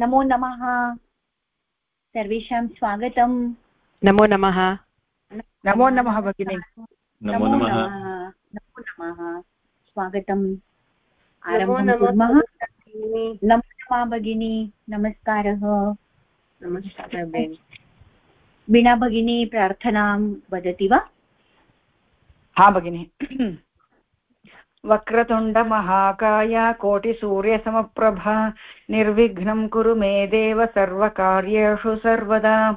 नमो नमः। सर्वेषां स्वागतम्। नमो नमः। नमो नमः भगिनि। नमो नमः नमो। नमः। स्वागतम्। आरम्भं कुर्मः। नमो नमः भगिनी। नमस्कारः। नमस्कारः। वीणा भगिनी प्रार्थनां वदति वा? हा भगिनि। वक्रतुण्डमहाकाय कोटिसूर्यसमप्रभा, निर्विघ्नं कुरु मे देव सर्वकार्येषु सर्वदा।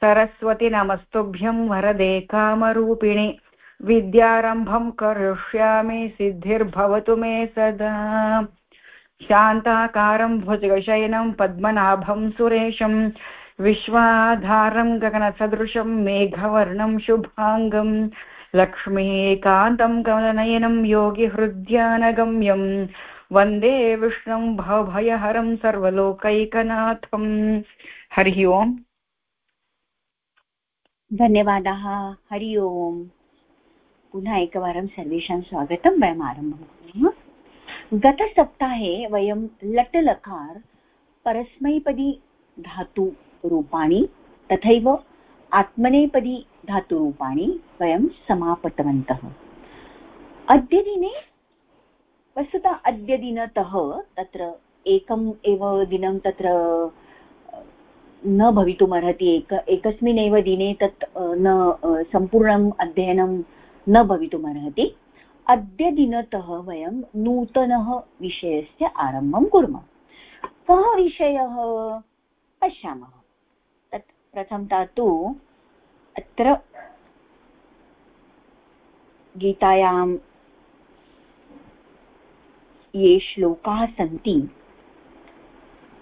सरस्वति नमस्तुभ्यं वरदे कामरूपिणि, विद्यारम्भं करिष्यामि, सिद्धिर्भवतु मे सदा। शान्ताकारं भुजगशयनं, पद्मनाभं सुरेशं, विश्वाधारं गगनसदृशं, मेघवर्णं शुभाङ्गम्। लक्ष्मीकान्तं कमलनयनं योगिहृद्यानगम्यं वंदे विष्णुं भवभयहरं सर्वलोकैकनाथम्। हरिः ओम्। धन्यवादाः। हरि ओम्। पुनः एकवारं सर्वेषां स्वागतं। वयम् आरम्भं कुर्मः। गतसप्ताहे वयं लट्लकार परस्मैपदी धातुरूपाणि तथैव आत्मनेपदी धातुरूपाणि वयं समापितवन्तः। अद्य दिने वस्तुतः अद्य दिनतः तत्र एकम् एव दिनं तत्र न भवितुमर्हति, एक एकस्मिन् एव दिने तत् न सम्पूर्णम् अध्ययनं न भवितुमर्हति। अद्य दिनतः वयं नूतनः विषयस्य आरम्भं कुर्मः। कः विषयः? पश्यामः। प्रथमतः तु अत्र गीतायां ये श्लोकाः सन्ति।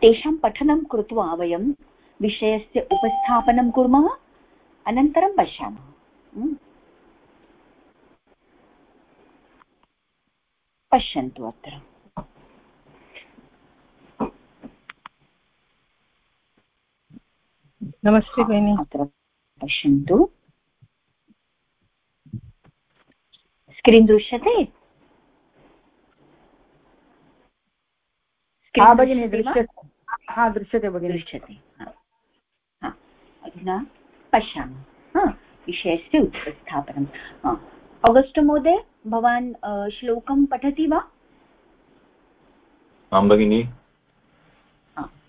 तेषां पठनं कृत्वा वयं विषयस्य उपस्थापनं कुर्मः, अनन्तरं पश्यामः। पश्यन्तु अत्र। नमस्ते भगिनि अत्र पश्यन्तु। स्क्रीन् दृश्यते? हा भगिनि दृश्यते हा दृश्यते भगिनि। दृश्यते अधुना पश्यामः विषयस्य उपस्थापनम् अगस्ट् महोदय भवान् श्लोकं पठति वा? आं भगिनि।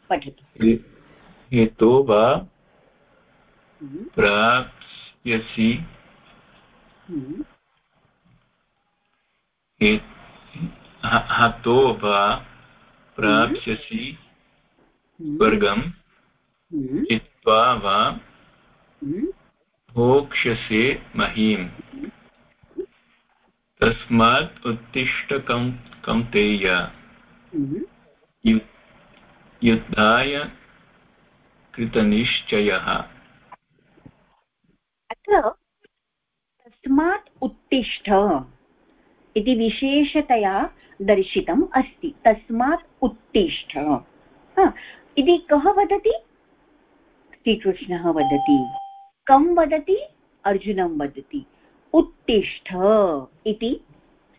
पठतु। हेतो वा। प्राप्स्यसि। हतो वा प्राप्स्यसि स्वर्गं चित्वा वा भोक्ष्यसे महीम्। तस्मात् उत्तिष्ठ कौन्तेय। युद्धाय कृतनिश्चयः। तस्मात् उत्तिष्ठ इति विशेषतया दर्शितम् अस्ति। तस्मात् उत्तिष्ठ। इति कः वदति? श्रीकृष्णः वदति। कं वदति? अर्जुनं वदति। उत्तिष्ठ इति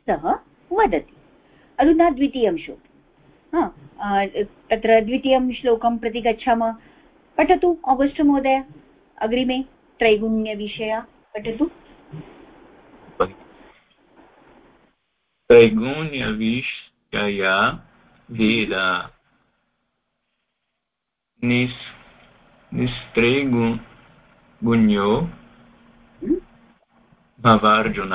सः वदति। अधुना द्वितीयं श्लोकं तत्र द्वितीयं श्लोकं प्रति गच्छामः। पठतु, आगस्ट् महोदय, अग्रिमे। त्रैगुण्यविषया पठतु। त्रैगुण्यविषया भेदा निस् निस्त्रैगुण्यो भवार्जुन।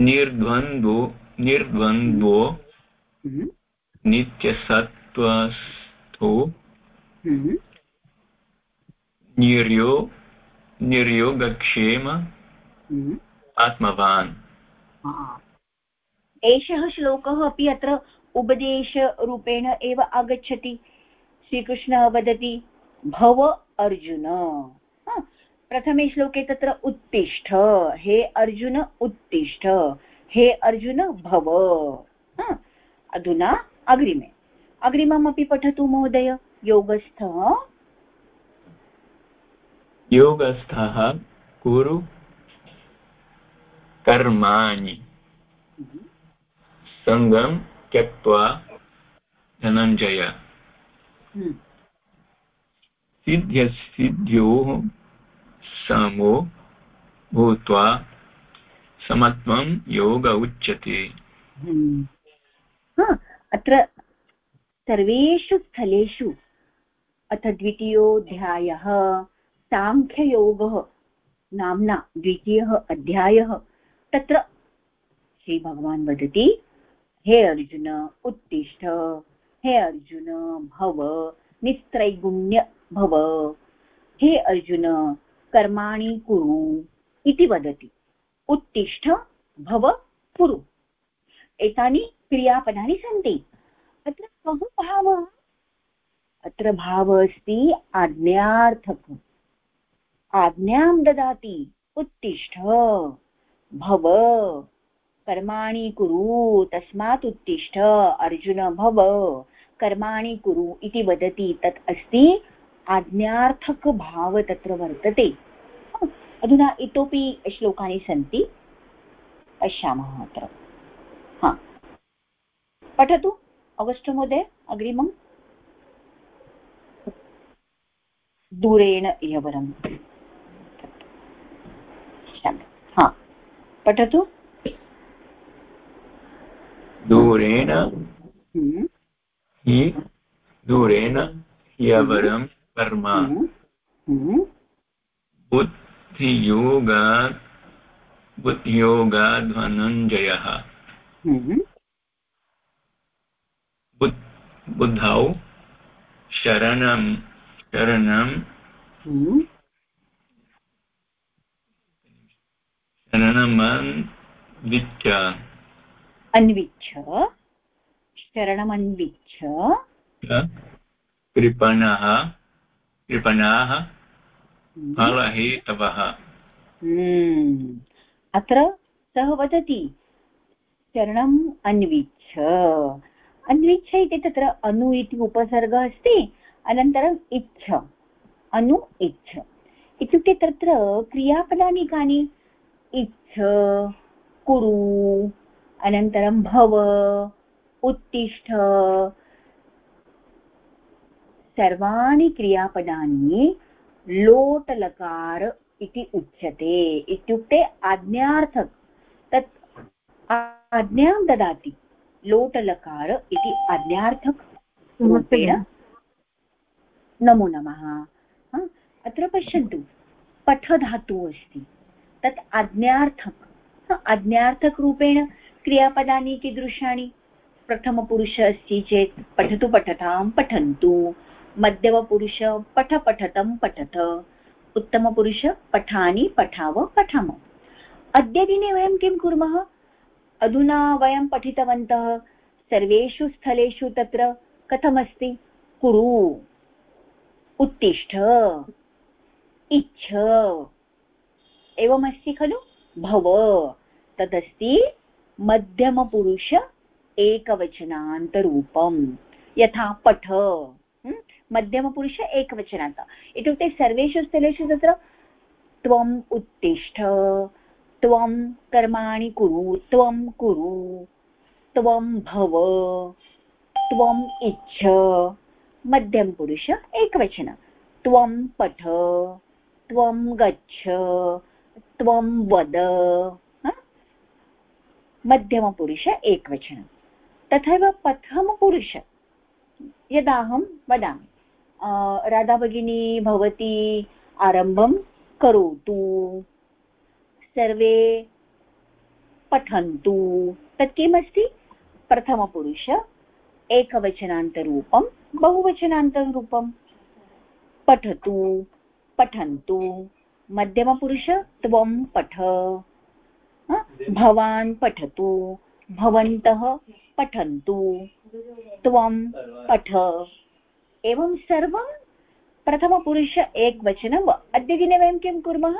निर्द्वन्द्वो निर्द्वन्द्वो नित्यसत्त्वस्थो निर्यो निर्योगक्षेम आत्मवान् एषः श्लोकः अपि अत्र उपदेशरूपेण एव आगच्छति श्रीकृष्णः वदति भव अर्जुन प्रथमे श्लोके तत्र उत्तिष्ठ हे अर्जुन उत्तिष्ठ हे अर्जुन भव अधुना अग्रिमे अग्रिममपि पठतु महोदय योगस्थः योगस्थः कुरु कर्माणि सङ्गं त्यक्त्वा धनञ्जय हम्म। सिद्ध्यसिद्ध्योः समो भूत्वा समत्वं योग उच्यते हम्म। अत्र सर्वेषु स्थलेषु अथ द्वितीयोऽध्यायः साङ्ख्ययोगः नाम्ना द्वितीयः अध्यायः। तत्र श्रीभगवान् वदति, हे अर्जुन, उत्तिष्ठ। हे अर्जुन, भव। निस्त्रैगुण्य भव। हे अर्जुन, कर्माणि कुरु इति वदति। उत्तिष्ठ, भव, कुरु एतानि क्रियापदानि सन्ति। अत्र बहु भावः अत्र भावः अस्ति आज्ञार्थक। आज्ञां ददाति, उत्तिष्ठ। भव। कर्माणि कुरु, तस्मात् उत्तिष्ठ। अर्जुन, भव। कर्माणि कुरु इति वदति तत् अस्ति, आज्ञार्थकभाव तत्र वर्तते। अधुना इतोपि श्लोकानि सन्ति। पश्यामः अत्र। हा। पठतु अगस्ट् महोदय अग्रिमम्। दूरेण यवरम् हा पठतु? दूरेण हम्म, हि दूरेण ह्यवरं कर्म। हम्म, हम्म, बुद्धियोगात् बुद्धियोगाध्वनञ्जयः बुद्धौ शरणं शरणं शरणमन्विच्च अन्विच्छ। शरणमन्विच्छ। कृपणः कृपणाः हम्म, फलहेतवः। हम्म, अत्र सः वदति शरणम् अन्विच्छ। अन्विच्छ इति तत्र अनु इति उपसर्गः अस्ति अनन्तरम् इच्छ। अनु इच्छ। इत्युक्ते तत्र क्रियापदानि कानि? इच्छ कुरु अनन्तरं भव उत्तिष्ठ। सर्वाणि क्रियापदानि लोटलकार इति उच्यते। इत्युक्ते आज्ञार्थक। तत् आज्ञां ददाति। लोटलकार इति आज्ञार्थक रूपेण नमो नमः। अत्र पश्यन्तु। पठधातुः अस्ति। तत् आज्ञार्थक हा, आज्ञार्थकरूपेण क्रियापदानि कीदृशानि प्रथमपुरुष अस्ति चेत् पठतु पठतां पठन्तु। मध्यमपुरुष पठ पठतं पठत। उत्तमपुरुष पठानि पठाव पठाम। अद्यदिने वयं किं कुर्मः? अधुना वयं पठितवन्तः सर्वेषु स्थलेषु तत्र कथमस्ति? कुरु। उत्तिष्ठ। इच्छ। एवमस्ति खलु? भव। तदस्ति मध्यमपुरुष एकवचनान्तरूपम्। यथा पठ। मध्यमपुरुष एकवचनान्त। इत्युक्ते सर्वेषु स्थलेषु तत्र त्वम् उत्तिष्ठ, त्वं कर्माणि कुरु, त्वं कुरु, त्वं भव, त्वम् इच्छ। मध्यमपुरुष एकवचन। त्वं पठ, त्वं गच्छ। त्वं वद। मध्यमपुरुष एकवचनं। तथैव प्रथमपुरुष यदाहं वदामि। राधा भगिनी भवती आरम्भं करोतु। सर्वे पठन्तु। तत् किमस्ति प्रथमपुरुष एकवचनान्तरूपं, बहुवचनान्तरूपं। पठतु, पठन्तु। मध्यमपुरुष त्वं पठ। भवान् पठतु, भवन्तः पठन्तु। त्वं पठ। एवं सर्वं प्रथमपुरुष एकवचनं अद्यदिने वयं किं कुर्मः?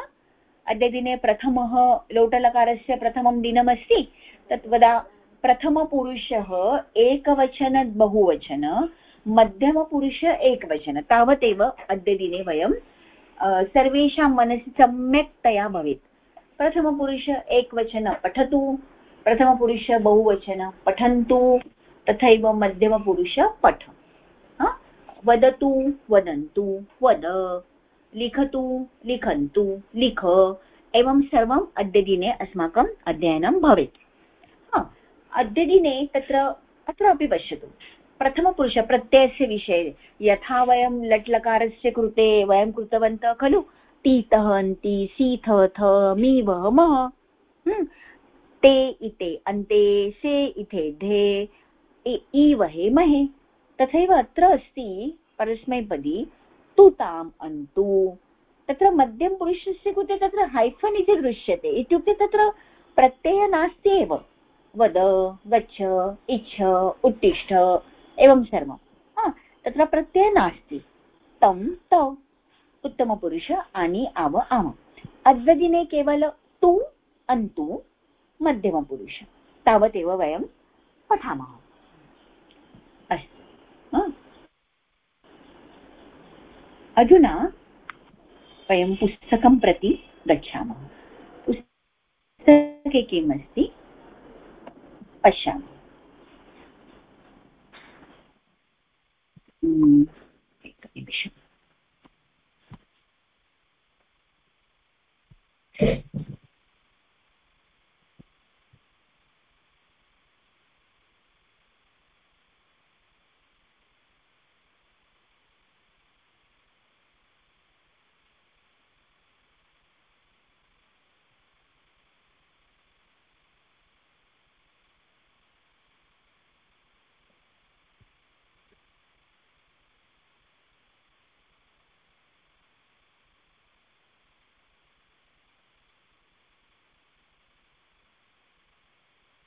अद्य दिने प्रथमः लोटलकारस्य प्रथमं दिनमस्ति। तत् वदा प्रथमपुरुषः एकवचन बहुवचन, मध्यमपुरुष एकवचन। तावदेव अद्य दिने वयं सर्वेषां मनसि सम्यक्तया भवेत्। प्रथमपुरुष एकवचन पठतु, प्रथमपुरुष बहुवचन पठन्तु, तथैव मध्यमपुरुष पठ। वदतु, वदन्तु, वद, लिखतु, लिखन्तु, लिख, एवं सर्वम् अद्यदिने अस्माकम् अध्ययनं भवेत्। अद्यदिने तत्र, अत्रापि पश्यतु। प्रथमपुरुष प्रत्ययस्य विषये, यथा वयं लट्लकारस्य कृते वयं कृतवन्तः खलु, तीतः अन्ति, सीथ, थ, मी वह मः। ते, इते, अन्ते, से, इथे धे ईवहे महे। तथैव अत्र अस्ति परस्मैपदी तु ताम् अन्तु। तत्र मध्यमपुरुषस्य कृते तत्र हैफन् इति दृश्यते। इत्युक्ते तत्र प्रत्ययः नास्ति एव वद, गच्छ, इच्छ, उत्तिष्ठ एवं सर्वं तत्र प्रत्ययः नास्ति. तं तौ. उत्तमपुरुष आनि आव आम. अद्यदिने केवल तु अन्तु मध्यमपुरुष तावदेव वयं पठामः. अस्तु. अधुना वयं पुस्तकं प्रति गच्छामः. पुस्तके किम् अस्ति पश्यामः. एकनिमिषम्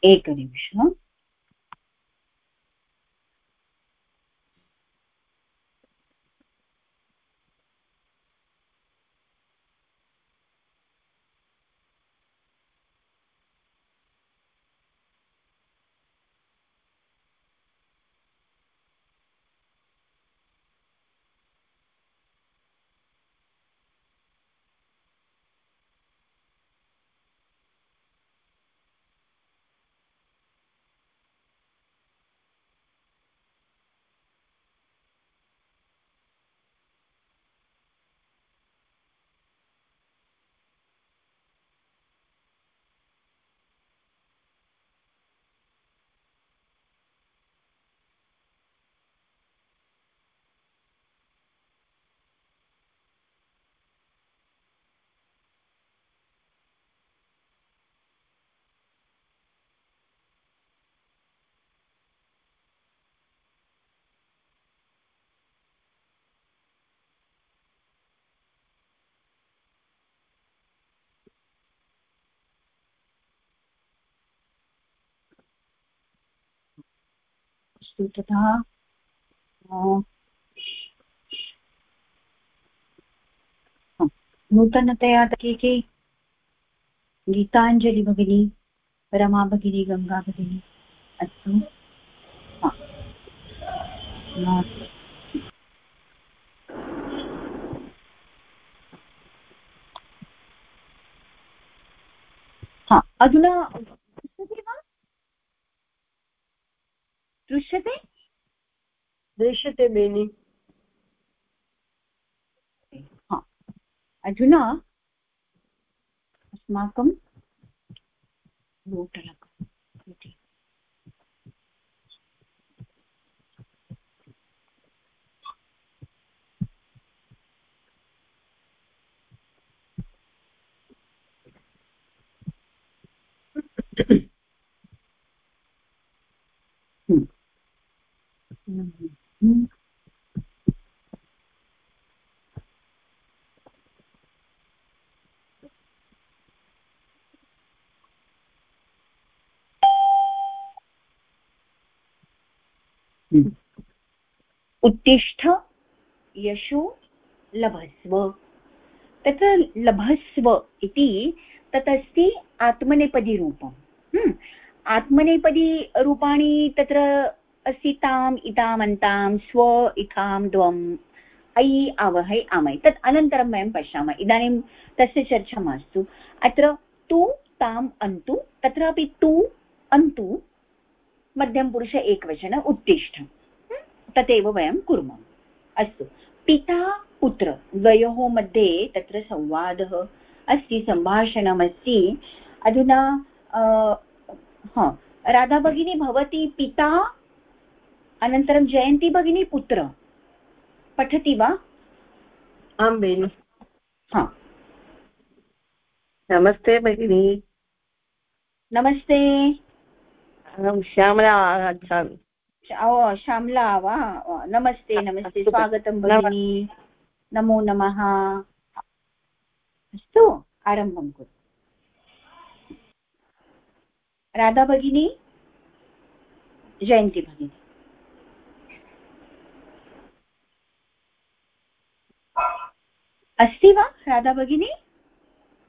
एकनिमिषम् तथा नूतनतया के के गीताञ्जलि भगिनी रमा भगिनी गङ्गा भगिनी अस्तु। अधुना दृश्यते वा दृश्यते? दृश्यते बेनि। अधुना अस्माकं लोटलकम् इति Hmm. उत्तिष्ठ यशो लभस्व तत्र लभस्व इति तत् अस्ति आत्मनेपदीरूपम् हम्म। आत्मनेपदीरूपाणि तत्र अस्ति ताम् इतामन्तां स्व इथां द्वम् ऐ आवहै आमै तत् अनन्तरं वयं पश्यामः। इदानीं तस्य चर्चा मास्तु। अत्र तु, ताम्, अन्तु, तत्रापि तु, अन्तु मध्यमपुरुष एकवचन उत्तिष्ठ तदेव वयं कुर्मः। अस्तु। पिता, पुत्र, द्वयोः मध्ये तत्र संवादः अस्ति, सम्भाषणमस्ति। अधुना हा राधा भगिनी भवती पिता अनन्तरं जयन्ती भगिनी पुत्र। पठति वा? आं बेनि। हा। नमस्ते भगिनी। नमस्ते। अहं श्यामला आगच्छामि। श्यामला वा? नमस्ते नमस्ते। स्वागतं भगिनी। नमो नमः। अस्तु आरम्भं कुरु। राधा भगिनी। जयन्ती भगिनी। अस्ति वा राधा भगिनी?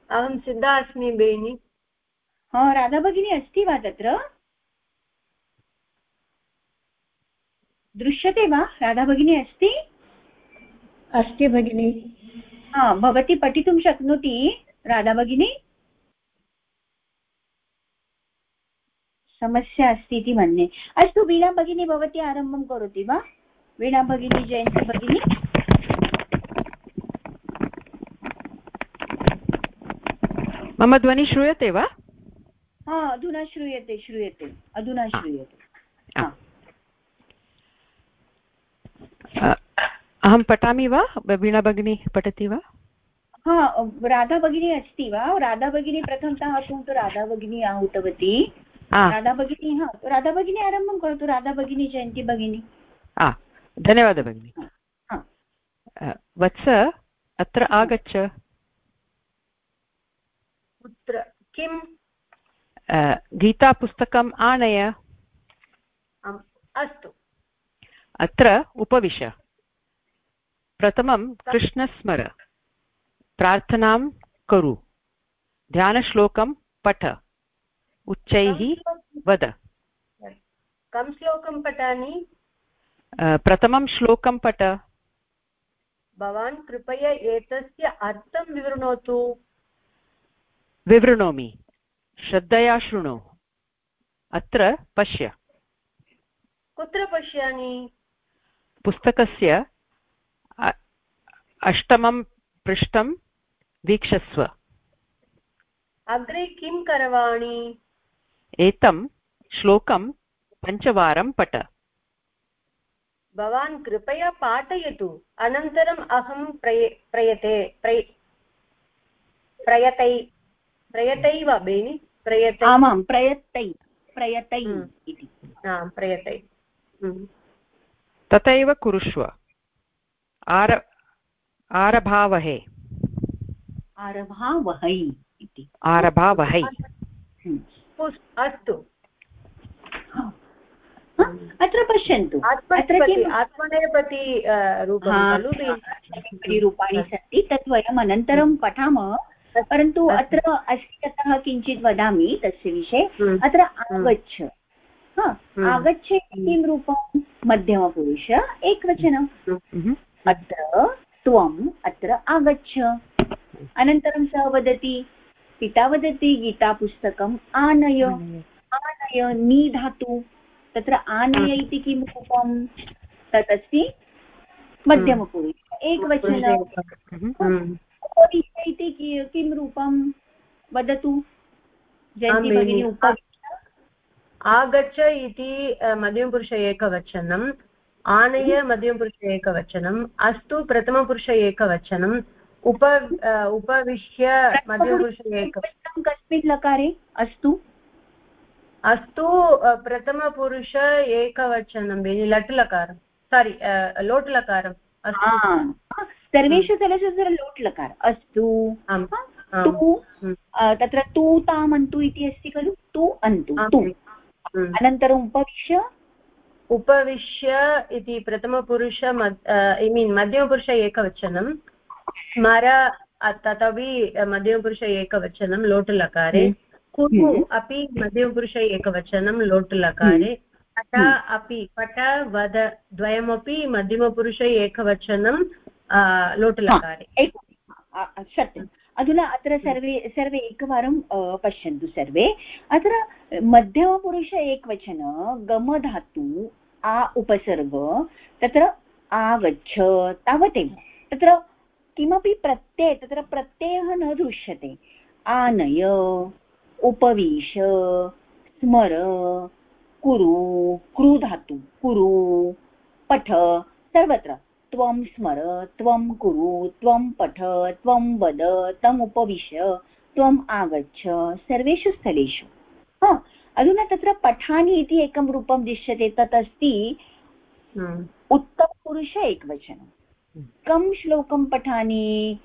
अहं सिद्धा अस्मि बेनि। हा राधा भगिनी अस्ति वा तत्र? दृश्यते वा? राधा भगिनी अस्ति? अस्ति भगिनि। हा भवती पठितुं शक्नोति राधा भगिनी? समस्या अस्ति इति मन्ये। अस्तु वीणा भगिनी भवती आरम्भं करोति वा? वीणा भगिनी जयन्ती भगिनी? मम ध्वनि श्रूयते वा? हा अधुना श्रूयते श्रूयते अधुना श्रूयते. अहं पठामि वा? वीणा भगिनी पठति वा? हा राधा भगिनी अस्ति वा? राधा भगिनी प्रथमतः तु राधा भगिनी आहूतवती. राधा भगिनी हा राधा भगिनी आरम्भं करोतु राधा भगिनी जयन्ती भगिनी. धन्यवादः भगिनि. वत्स अत्र आगच्छ। किम्? गीतापुस्तकम् आनय। अस्तु। अत्र उपविश। प्रथमं कृष्णस्मर। प्रार्थनां कुरु। ध्यानश्लोकं पठ। उच्चैः वद। कं श्लोकं पठामि? प्रथमं श्लोकं पठ। भवान् कृपया एतस्य अर्थं विवृणोतु। विवृणोमि। श्रद्धया शृणु। अत्र पश्य। कुत्र पश्यामि? पुस्तकस्य अष्टमं पृष्ठं वीक्षस्व। अग्रे किं करवाणि? एतं श्लोकं पञ्चवारं पठ। भवान् कृपया पाठयतु। अनन्तरम् अहं प्रय प्रयते प्रय प्रयतै प्रयतैव बेनि प्रयतै। आमां प्रयत्तै प्रयतै हम्म। इति। प्रयतै। हम्म। तथैव कुरुष्व। आर आरभावहे। आरभावहै इति। आरभावहै। हम्म। अस्तु। हा। हा, अत्र पश्यन्तु। अत्र आत्मनेपति किम्? आत्मनेपति रूपं खलु रूपाणि सन्ति। तत् वयम् अनन्तरं पठामः। परन्तु। अत्र अस्ति अतः किञ्चित् वदामि तस्य विषये। हम्म। अत्र आगच्छ। हा हम्म। आगच्छ किं रूपं मध्यमपुरुष एकवचनं. अत्र त्वम् अत्र आगच्छ। अनन्तरं सः वदति पिता वदति गीतापुस्तकम् आनय। आनय नी धातु। तत्र आनय इति किं रूपं? तत् अस्ति मध्यमपुरुष। एकवचनं हम्म। उपविश इति किं रूपं वदतु? जयन्ती भगिनी बेनि। आगच्छ इति मध्यमपुरुष एकवचनम् आनय मध्यमपुरुष एकवचनम् अस्तु प्रथमपुरुष एकवचनम् उप उपविश्य मध्यमपुरुष एक एकवचनं कस्मिन् लकारे? अस्तु। अस्तु प्रथमपुरुष एकवचनं बेनि लट् लकारं। सारि लोट् लकारम्। अस्तु। हा। सर्वेषु स्थलेषु तत्र लोट् लकार अस्तु तु हम्म। तत्र तु तामन्तु इति अस्ति खलु तु अन्तु तु। अनन्तरम् उपविश्य उपविश्य इति प्रथमपुरुष ऐ मीन् मध्यमपुरुष एकवचनं स्मर तथापि मध्यमपुरुष एकवचनं लोट् लकारे हम्म। कुरु हम्म। अपि मध्यमपुरुष एकवचनं लोट् लकारे हम्म। अपि पठ वद द्वयमपि मध्यमपुरुष एकवचनं लोटलकारे सत्यम् अधुना अत्र सर्वे सर्वे एकवारं पश्यन्तु सर्वे अत्र मध्यमपुरुष एकवचन गमधातु आ उपसर्ग तत्र आगच्छ तावदेव तत्र किमपि प्रत्यय तत्र प्रत्ययः न दृश्यते आनय उपविश स्मर कुरु कृ धातु कुरु पठ सर्वत्र त्वं स्मर त्वं कुरु त्वं पठ त्वं वद तम् उपविश्य त्वम् आगच्छ सर्वेषु स्थलेषु। हा अधुना तत्र पठानि इति एकं रूपं दृश्यते तत् अस्ति हम्म। उत्तमपुरुष एकवचनं। कं श्लोकं पठानि?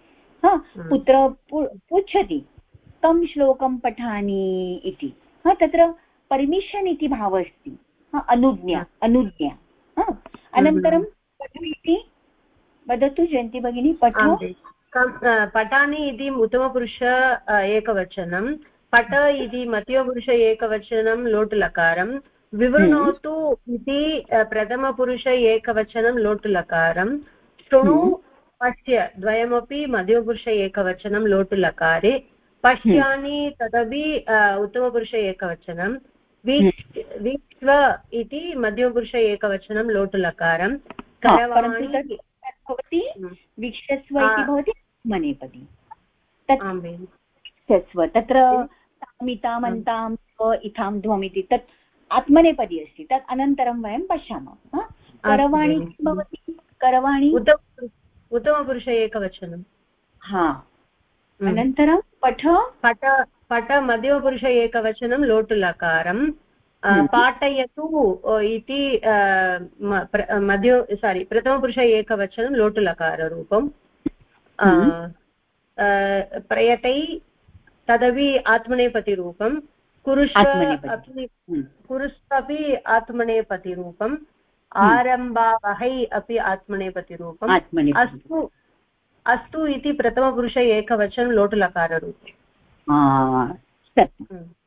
हा हम्म। पुत्र पृच्छति कं श्लोकं पठानि इति। हा तत्र पर्मिशन् इति भावः अस्ति। अनुज्ञा अनुज्ञा। अनन्तरं पठमिति वदतु जयन्ती भगिनी पठ पठानि इति उत्तमपुरुष एकवचनं। पठ इति मध्यमपुरुष एकवचनं लोट् लकारं विवृणोतु इति प्रथमपुरुष एकवचनं लोट् लकारं शृणु पश्य द्वयमपि मध्यमपुरुष एकवचनं लोट् लकारे पश्यानि तदपि उत्तमपुरुष एकवचनं। वीक् वीक्ष्व इति मध्यमपुरुष एकवचनं लोट् लकारं करवाणि भवति वीक्षस्व इति भवति आत्मनेपदी तत् वीक्षस्व तत्र तामितामन्तां इथां ध्वम् इति तत् आत्मनेपदी अस्ति तत् अनन्तरं वयं पश्यामः करवाणि भवति? करवाणि? उत्तमपुरुष एकवचनं। हा। अनन्तरं पठ। पठ पठ मध्यमपुरुष एकवचनं लोटु लकारं हम्म। पाठयतु इति मध्य सारि प्रथमपुरुष एकवचनं लोटुलकाररूपं। हम्म। प्रयतै तदपि आत्मनेपतिरूपं। कुरुष्व अपि हम्म। कुरुष्वपि आत्मनेपतिरूपम् आरम्भावहै अपि आत्मनेपतिरूपम् अस्तु अस्तु इति प्रथमपुरुष एकवचनं लोटुलकाररूपम्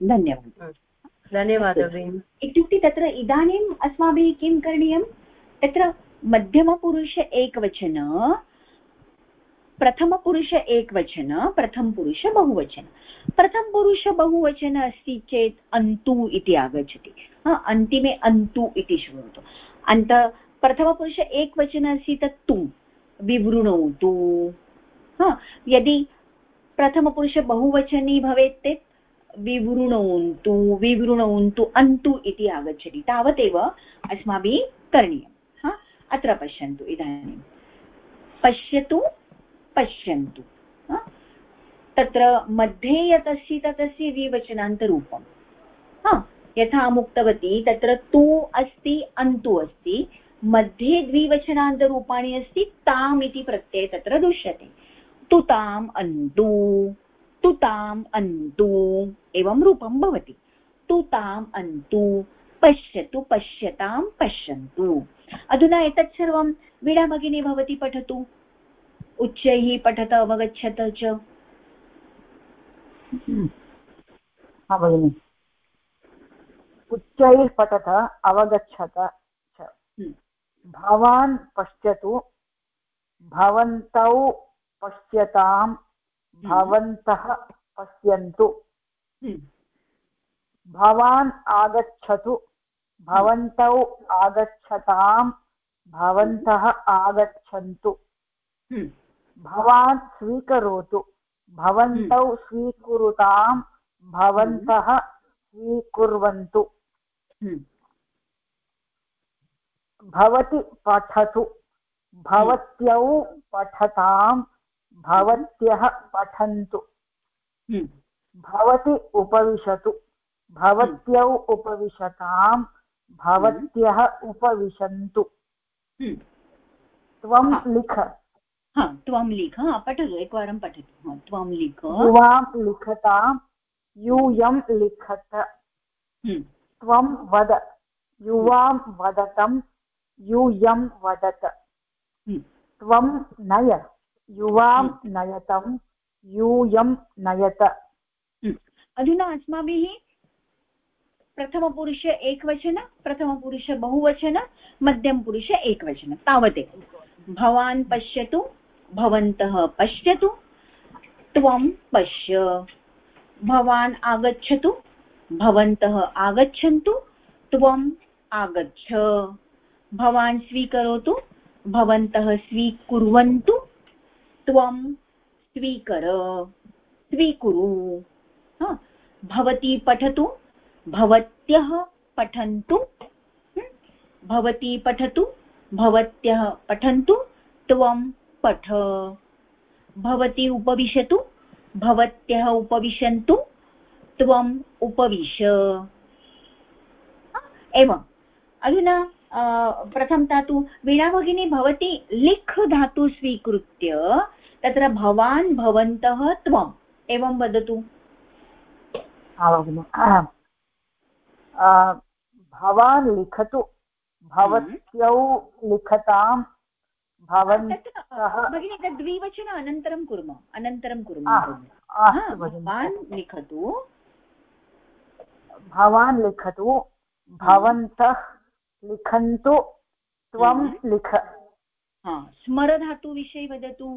धन्यवादः। धन्यवादः इत्युक्ते तत्र इदानीम् अस्माभिः किं करणीयं? तत्र मध्यमपुरुष एकवचन प्रथमपुरुष एकवचन प्रथमपुरुष बहुवचन। प्रथमपुरुष बहुवचन अस्ति चेत् अन्तु इति आगच्छति। अन्तिमे अन्तु इति शृणोतु अन्त प्रथमपुरुष एकवचन अस्ति तत् तु विवृणोतु। यदि प्रथमपुरुष बहुवचनी भवेत् चेत् विवृणोन्तु विवृणोन्तु, अन्तु इति आगच्छति। तावदेव अस्माभिः करणीयं हा? अत्र पश्यन्तु, इदानीं। पश्यतु, पश्यन्तु। तत्र मध्ये यत् अस्ति तत् अस्ति विवचनान्तरूपं हा? यथा उक्तवती तत्र तु अस्ति, अन्तु अस्ति। मध्ये द्विवचनान्तरूपाणि अस्ति, ताम् इति प्रत्यये तत्र दृश्यते। तु ताम्, अन्तु। तुताम् अन्तु। एवं रूपं भवति। तुताम् अन्तु पश्यतु पश्यतां पश्यन्तु। अधुना एतत् सर्वं वीणा भगिनी भवती पठतु। उच्चैः पठत अवगच्छत च। भगिनि। उच्चैः पठत अवगच्छत च। हम्म। भवान् पश्यतु भवन्तौ पश्यताम् भवन्तः पश्यन्तु। हम्म। भवान् आगच्छतु। भवन्तौ आगच्छताम् भवन्तः आगच्छन्तु। हम्म। भवान् स्वीकरोतु। भवन्तौ हम्म। स्वीकुरुताम् भवन्तः स्वीकुर्वन्तु। भवति पठतु। भवत्यौ पठताम् भवत्यः पठन्तु। हम्म। भवति उपविशतु। भवत्यौ उपविशताम् भवत्यः उपविशन्तु। हम्म। त्वं लिख। त्वं लिख। पठतु एकवारं पठतु। त्वं लिख। युवां लिखतां यूयं लिखत। हम्म। त्वं वद। युवां वदतं यूयं वदत। त्वं नय। युवां नयतं, यूयं नयत। अधुना अस्माभिः प्रथमपुरुष एकवचन, प्रथमपुरुष बहुवचन, मध्यमपुरुष एकवचन तावदेव भवान् पश्यतु, भवन्तः पश्यतु, त्वं पश्य। भवान् आगच्छतु, भवन्तः आगच्छन्तु त्वम् आगच्छ। भवान् स्वीकरोतु, भवन्तः स्वीकुर्वन्तु। त्वं स्वीकर, स्वीकुरु। भवती पठतु, भवत्यः पठन्तु भवती पठतु, भवत्यः पठन्तु, त्वं पठ। भवती उपविशतु, भवत्यः उपविशन्तु त्वम् उपविश। एवम् अधुना प्रथमता तु वीणा भगिनी भवती लिख् धातु स्वीकृत्य तत्र भवान् भवन्तः त्वम्। एवं वदतु। भवान् लिखतु। भवत्यौ लिखताम्। भगिनि तद् द्विवचन अनन्तरं कुर्मः। अनन्तरं कुर्मः भवान् लिखतु। भवान् लिखतु। भवन्तः लिखन्तु। त्वं हम्म। लिख। स्मरधातुविषये वदतु।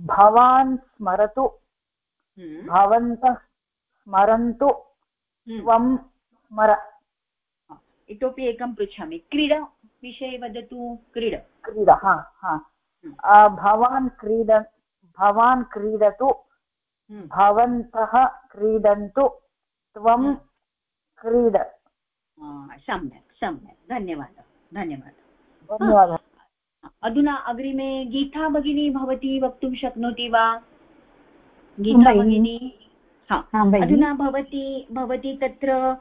भवान् स्मरतु हम्म। भवन्तः स्मरन्तु हम्म। त्वं स्मर। इतोपि एकं पृच्छामि। क्रीडा विषये वदतु क्रीड। क्रीड हा हा। भवान् क्रीड भवान् क्रीडतु हम्म। भवन्तः क्रीडन्तु त्वं क्रीड। सम्यक् सम्यक्। धन्यवादः धन्यवादः। धन्यवादः। अधुना अग्रिमे गीता भगिनी भवती वक्तुं शक्नोति वा? गीता भगिनी? अधुना भवती भवती तत्र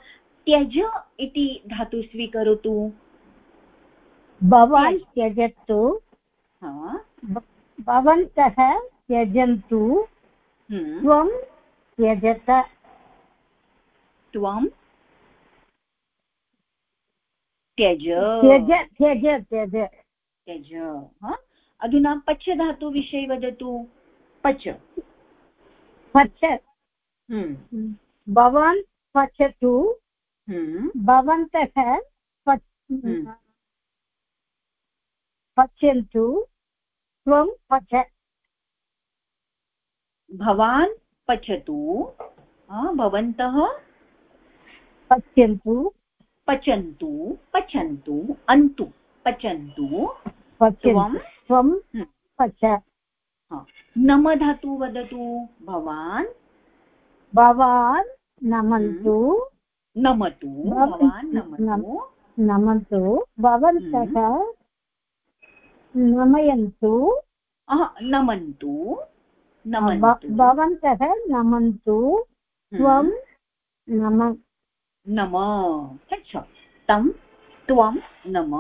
त्यज इति धातु स्वीकरोतु। भवान् त्यजतु। भवन्तः त्यजन्तु। हम्म। त्वं त्यजत। त्वं त्यज। त्यज त्यज त्यज। त्यज अधुना पच धातुविषये वदतु। पच पच हम्म। भवान् पचतु हम्म। भवन्तः हम्म। पच्यन्तु त्वं पच भवान् पचतु भवन्तः? पच्यन्तु पचन्तु। पचन्तु। अन्तु। पचन्तु। त्वं। पच नम धातु वदतु भवान्। भवान् नमन्तु। नमतु भवान् नमतु। नमन्तु। भवन्तः। नमयन्तु। नमन्तु। भवन्तः नमन्तु। त्वं नम नम। तं त्वं नम।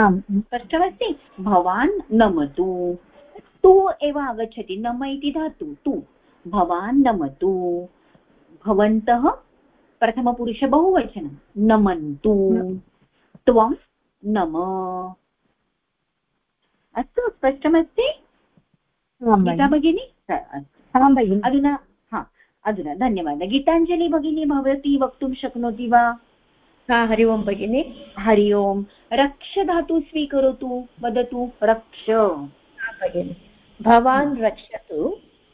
स्पष्टमस्ति भवान् नमतु। तु एव आगच्छति। नम इति धातु। तु। भवान् नमतु। भवन्तः प्रथमपुरुष बहुवचनं। नमन्तु। त्वं नम। अस्तु स्पष्टमस्ति? गीता भगिनी। अधुना हा अधुना धन्यवादः। गीताञ्जलि भगिनी भवती वक्तुं शक्नोति वा? हा हरि ओम् भगिनि। हरि ओम् रक्षधातु स्वीकरोतु वदतु। रक्ष। भगिनि। भवान् रक्षतु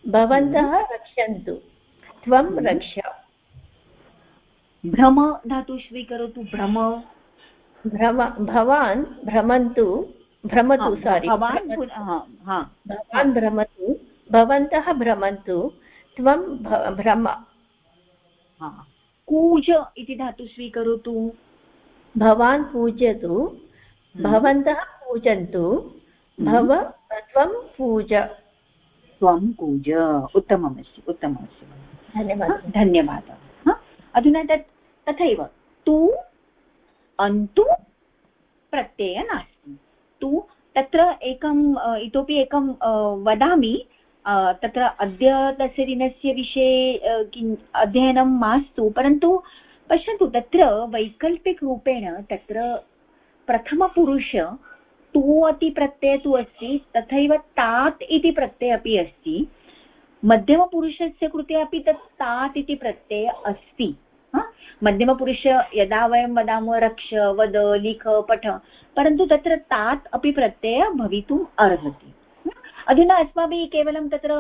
भवन्तः रक्षन्तु। त्वं रक्ष। भ्रम धातु स्वीकरोतु भ्रम। भ्रम भवान् भ्रमन्तु भ्रमतु सारि भवान् भवान् भ्रमतु भवन्तः भ्रमन्तु त्वं भ्रम। कूज इति धातु स्वीकरोतु। भवान् पूजतु हम्म। भवन्तः पूजन्तु हम्म। भव त्वं पूज। त्वं पूज। उत्तममस्ति उत्तममस्ति। धन्यवादः। धन्यवादः। अधुना तत् तथैव तु अन्तु प्रत्यय नास्ति। तु तत्र एकम् इतोपि एकं वदामि तत्र अद्य तस्य दिनस्य विषये किम् अध्ययनं मास्तु, परन्तु पश्यन्तु, तत्र वैकल्पिकरूपेण तत्र प्रथमपुरुष तु अति प्रत्यय तु अस्ति, तथैव तात् इति प्रत्यय अपि अस्ति, मध्यमपुरुषस्य कृते अपि तत् तात् इति प्रत्यय अस्ति मध्यमपुरुष यदा वयं वदामः रक्ष, वद, लिख, पठ, परन्तु तत्र तात् अपि प्रत्ययः भवितुम् अर्हति। अधुना अस्माभिः केवलं तत्र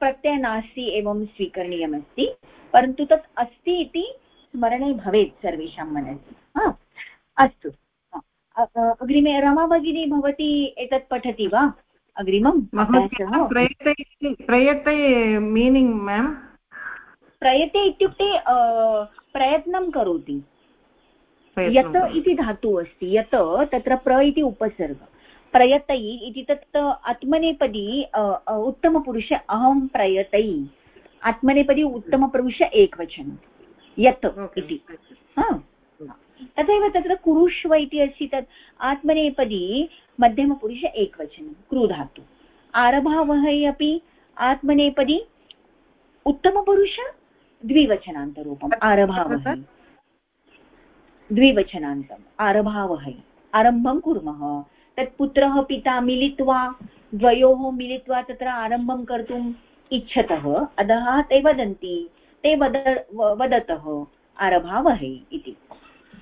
प्रत्ययः नास्ति एवं स्वीकरणीयमस्ति परन्तु तत् अस्ति इति स्मरणे भवेत् सर्वेषां मनसि। अस्तु। अग्रिमे रमा भगिनी भवती एतत् पठति वा? अग्रिमं? प्रयते मीनिङ्ग् मेम् प्रयते इत्युक्ते प्रयत्नं करोति। यत् इति धातुः अस्ति यत् तत्र प्र इति उपसर्ग। प्रयतै इति तत् आत्मनेपदी उत्तमपुरुष अहं प्रयतै आत्मनेपदी उत्तमपुरुष एकवचनं। यत् इति। तथैव तत्र कुरुष्व इति अस्ति तत् आत्मनेपदी मध्यमपुरुष एकवचनं क्रूधातु। आरभावहै अपि आत्मनेपदी उत्तमपुरुष द्विवचनान्तरूपम् आरभावहै। द्विवचनान्तम् आरभावहै। आरम्भं कुर्मः। तत् पुत्रः पिता मिलित्वा द्वयोः मिलित्वा तत्र आरम्भं कर्तुम् इच्छतः अतः ते वदन्ति ते वद वदतः आरभावहै इति।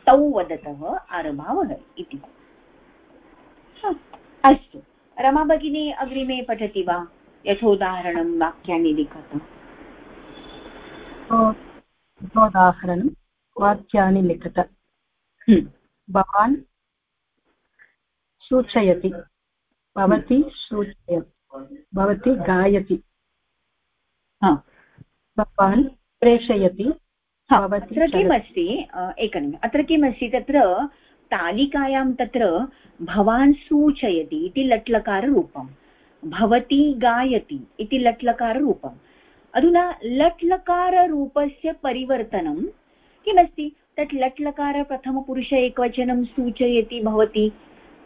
तौ वदतः आरभावः इति। अस्तु। रमा भगिनी अग्रिमे पठति वा? यथोदाहरणं वाक्यानि लिखत। उदाहरणं वाक्यानि लिखत। हम्म। भवान् सूचयति। भवती सूचय भवती गायति। भवान् प्रेषयति। अत्र किमस्ति एकनिमिषम् अत्र किमस्ति तत्र तालिकायां तत्र भवान् सूचयति इति लट्लकाररूपं। भवती गायति इति लट्लकाररूपम्। अधुना लट्लकाररूपस्य परिवर्तनं किमस्ति तत् लट्लकार प्रथमपुरुष एकवचनं सूचयति भवति।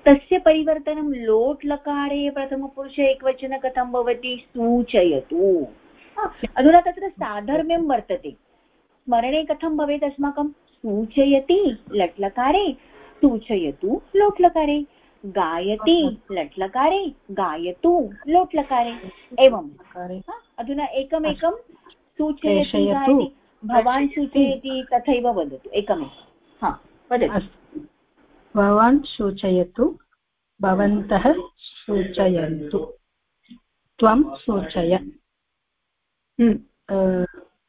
तस्य परिवर्तनं लोट् लकारे प्रथमपुरुष एकवचन कथं भवति? सूचयतु। अधुना तत्र साधर्म्यं वर्तते। स्मरणे कथं भवेत् अस्माकं? सूचयति लट्लकारे सूचयतु लोट्लकारे। गायति लट्लकारे गायतु लोट्लकारे। एवं। अधुना एकमेकं सूचयति भवान् सूचयति तथैव वदतु। एकमेकं। हा वदतु। भवान् सूचयतु। भवन्तः सूचयन्तु। त्वं सूचय। हम्म,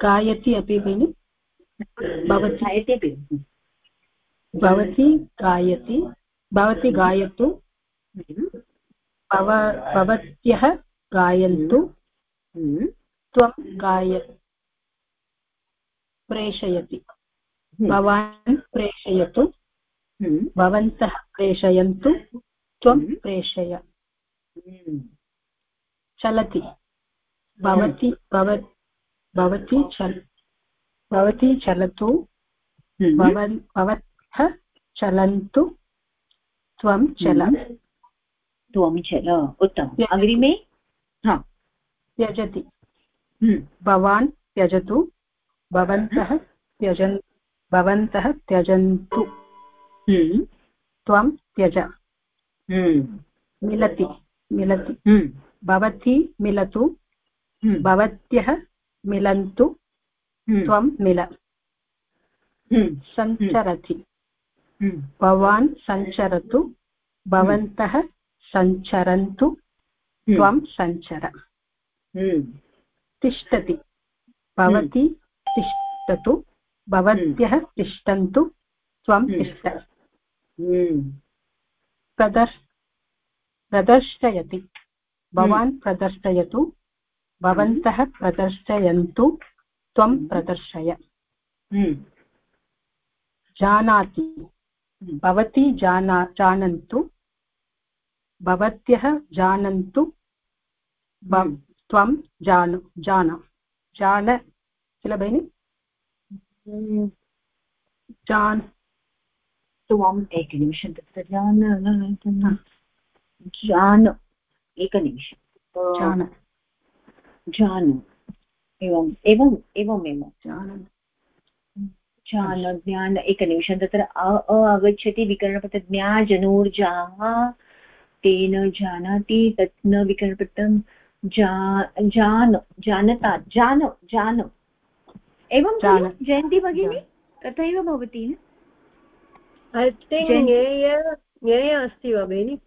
गायति अपि भगिनि? भवती? भवती गायति? भवती गायतु? भव भवत्यः गायन्तु? त्वं गाय प्रेषयति। भवान् प्रेषयतु। भवन्तः प्रेषयन्तु त्वं प्रेषय। चलति। भवती भवती चल भवती चलतु। हम्म। भवन् भवतः चलन्तु। त्वं चल। हम्म। त्वं चल। उत्तमम्। अग्रिमे? हा। त्यजति। हम्म। भवान् त्यजतु। भवन्तः त्यजन् भवन्तः त्यजन्तु। त्वं त्यज। मिलति। मिलति। भवती मिलतु। भवत्यः मिलन्तु. त्वं मिल. सञ्चरति. भवान् सञ्चरतु। भवन्तः सञ्चरन्तु। त्वं सञ्चर। तिष्ठति। भवती तिष्ठतु। भवत्यः तिष्ठन्तु। त्वं तिष्ठ। प्रदर् प्रदर्शयति। भवान् प्रदर्शयतु भवन्तः प्रदर्शयन्तु त्वं हम्म। प्रदर्शय। हम्म। जानाति। हम्म। भवती जाना जानन्तु भवत्यः जानन्तु त्वं जान जान जान किल भगिनि जान्। त्वम् एकनिमिषं तत्र जान जान। एकनिमिषं। जान। जान। एवम् एवम् एवमेव ज्ञान ज्ञान एकनिमिषं तत्र अ आगच्छति विकरणपत्र ज्ञाजनोर्जाः तेन जानाति तत् न विकरणपत्रं जा जान जानता जान जान। एवं जयन्ती भगिनी? तथैव भवति I think ज्ञेय अस्ति वा भगिनि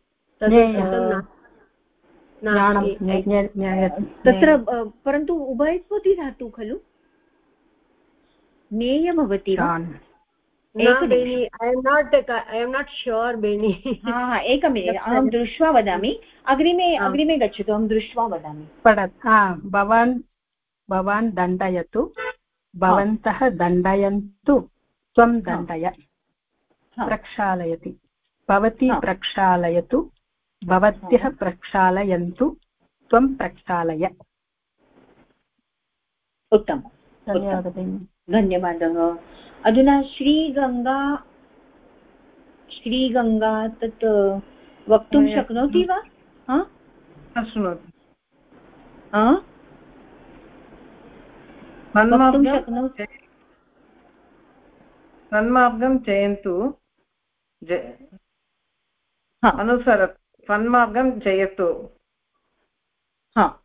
ज्ञेय। तत्र परन्तु उभयस्पति धातु खलु? नेय भवति वा? ऐ ऐ हा हा एकमिनिट् अहं दृष्ट्वा वदामि। अग्रिमे अग्रिमे गच्छतु अहं दृष्ट्वा वदामि। पठत्। भवान् भवान् दण्डयतु। भवन्तः दण्डयन्तु। त्वं दण्डय. प्रक्षालयति। भवती हा. प्रक्षालयतु भवत्यः हा. प्रक्षालयन्तु त्वं प्रक्षालय। उत्तमम्। धन्यवादः भगिनि। धन्यवादः। अधुना श्रीगङ्गा श्रीगङ्गा तत् वक्तुं मया- शक्नोति वा? हा? न शृणोति। हा? वक्तुं सन्मार्गं शक्नोति? सन्मार्गं जयन्तु ज- हा अनुसर सन्मार्गं जयतु। हा।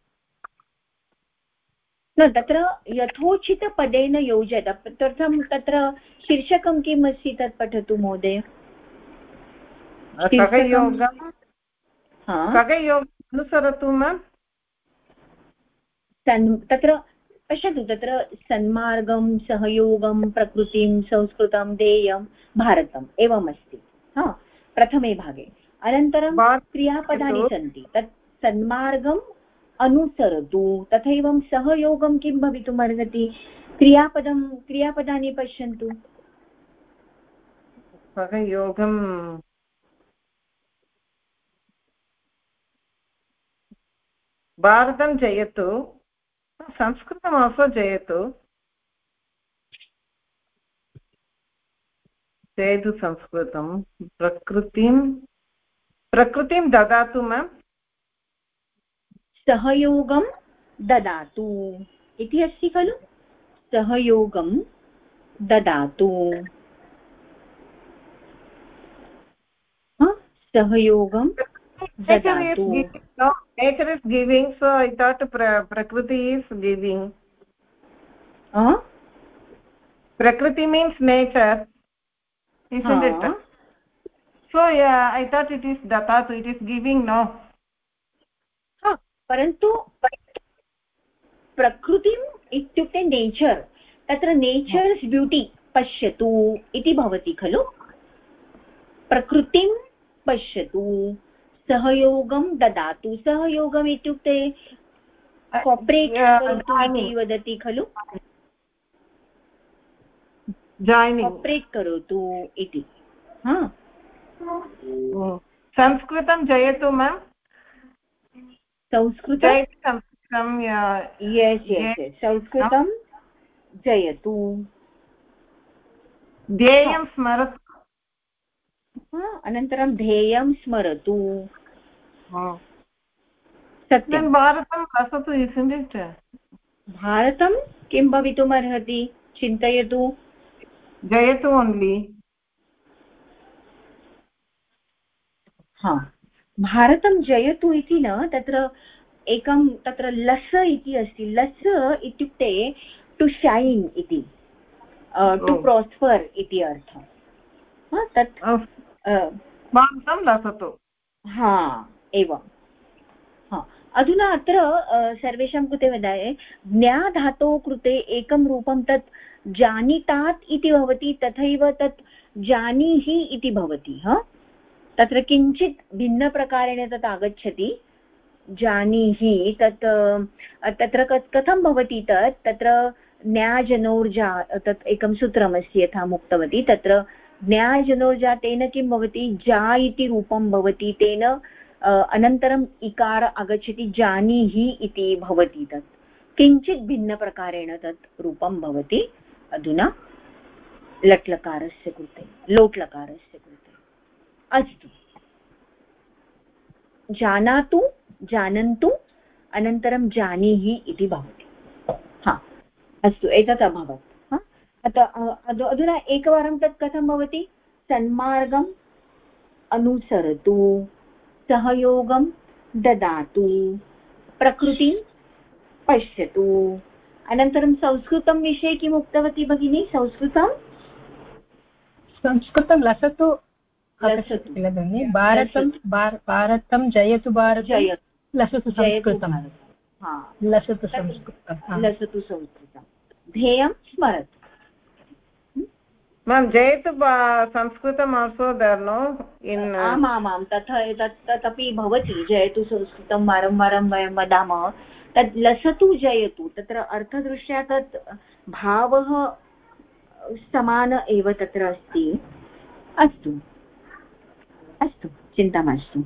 न तत्र यथोचितपदेन योजयत। तदर्थं तत्र शीर्षकं किम् अस्ति तत् पठतु महोदय? हा? अनुसरतु सन् तत्र पश्यतु तत्र सन्मार्गं सहयोगं प्रकृतिं संस्कृतं देयं भारतम् एवमस्ति। हा प्रथमे भागे. अनन्तरं क्रियापदानि सन्ति. तत् सन्मार्गम् अनुसरतु. तथैवं सहयोगं किं भवितुम् अर्हति? क्रियापदं क्रियापदानि पश्यन्तु. खगयोगं भारतं जयतु संस्कृतम् आल्सो जयतु. सेतु संस्कृतं प्रकृतिं प्रकृति ददातु मम। सहयोगं ददातु। इति अस्ति खलु? सहयोगं ददातु। सहयोगं प्रकृति इस् गिविङ्ग् प्रकृति means nature isn't it? So yeah i thought it is datatu it is giving no हा, परन्तु प्रकृतिम् इत्युक्ते नेचर् तत्र नेचर्स् ब्यूटि पश्यतु इति भवति खलु प्रकृतिं पश्यतु सहयोगं ददातु सहयोगम् इत्युक्ते कोपरेट्. वदति खलु करोतु इति हा. संस्कृतं जयतु मेम्। संस्कृतं? संस्कृतं जयतु। ध्येयं स्मरतु। अनन्तरं ध्येयं स्मरतु. सत्यं isn't it? भारतं किं भवितुमर्हति? चिन्तयतु। जयतु only. हा भारतं जयतु इति न तत्र एकं तत्र लस इति अस्ति। लस इत्युक्ते टु शैन् इति। To Oh. प्रोस्फर् इति अर्थः। तत् Oh. लसतु। हा एवं। हा अधुना अत्र सर्वेषां कृते वदामि। ज्ञाधातोः कृते एकं रूपं तत् जानीतात् इति भवति, तथैव तत् जानीहि इति भवति, हा? तत्र किञ्चित् भिन्नप्रकारेण तत् आगच्छति। जानीहि तत् तत्र कथं भवति तत्? तत्र न्याजनोर्जा तत् एकं सूत्रमस्ति यथा मुक्तवती, तत्र न्यायजनोर्जा तेन किं भवति? जा इति रूपं भवति, तेन अनन्तरम् इकार आगच्छति, जानीहि इति भवति तत्। किञ्चित् भिन्नप्रकारेण तत् रूपं भवति। अधुना लट्लकारस्य कृते, लोट्लकारस्य कृते। अस्तु। जानातु, जानन्तु, अनन्तरं जानीहि इति भवति। हा, अस्तु, एतत् अभवत्? अत अधु- अधुना एकवारं तत् कथं भवति? सन्मार्गम् अनुसरतु, सहयोगं ददातु, प्रकृतिं पश्यतु। अनन्तरं संस्कृतं विषये किम् उक्तवती भगिनी? संस्कृतं? संस्कृतं लसतु लसतु। किल भगिनि? भारतं भारतं जयतु भारतं लसतु संस्कृतं लसतु संस्कृतं लसतु संस्कृतं ध्येयं स्मरतु। also there no uh, आमामां तथा तत् तदपि भवति। जयतु संस्कृतं वारं वारं वयं वदामः। तत् लसतु जयतु तत्र अर्थदृष्ट्या तत् भावः समान एव तत्र अस्ति। अस्तु। अस्तु चिन्ता मास्तु।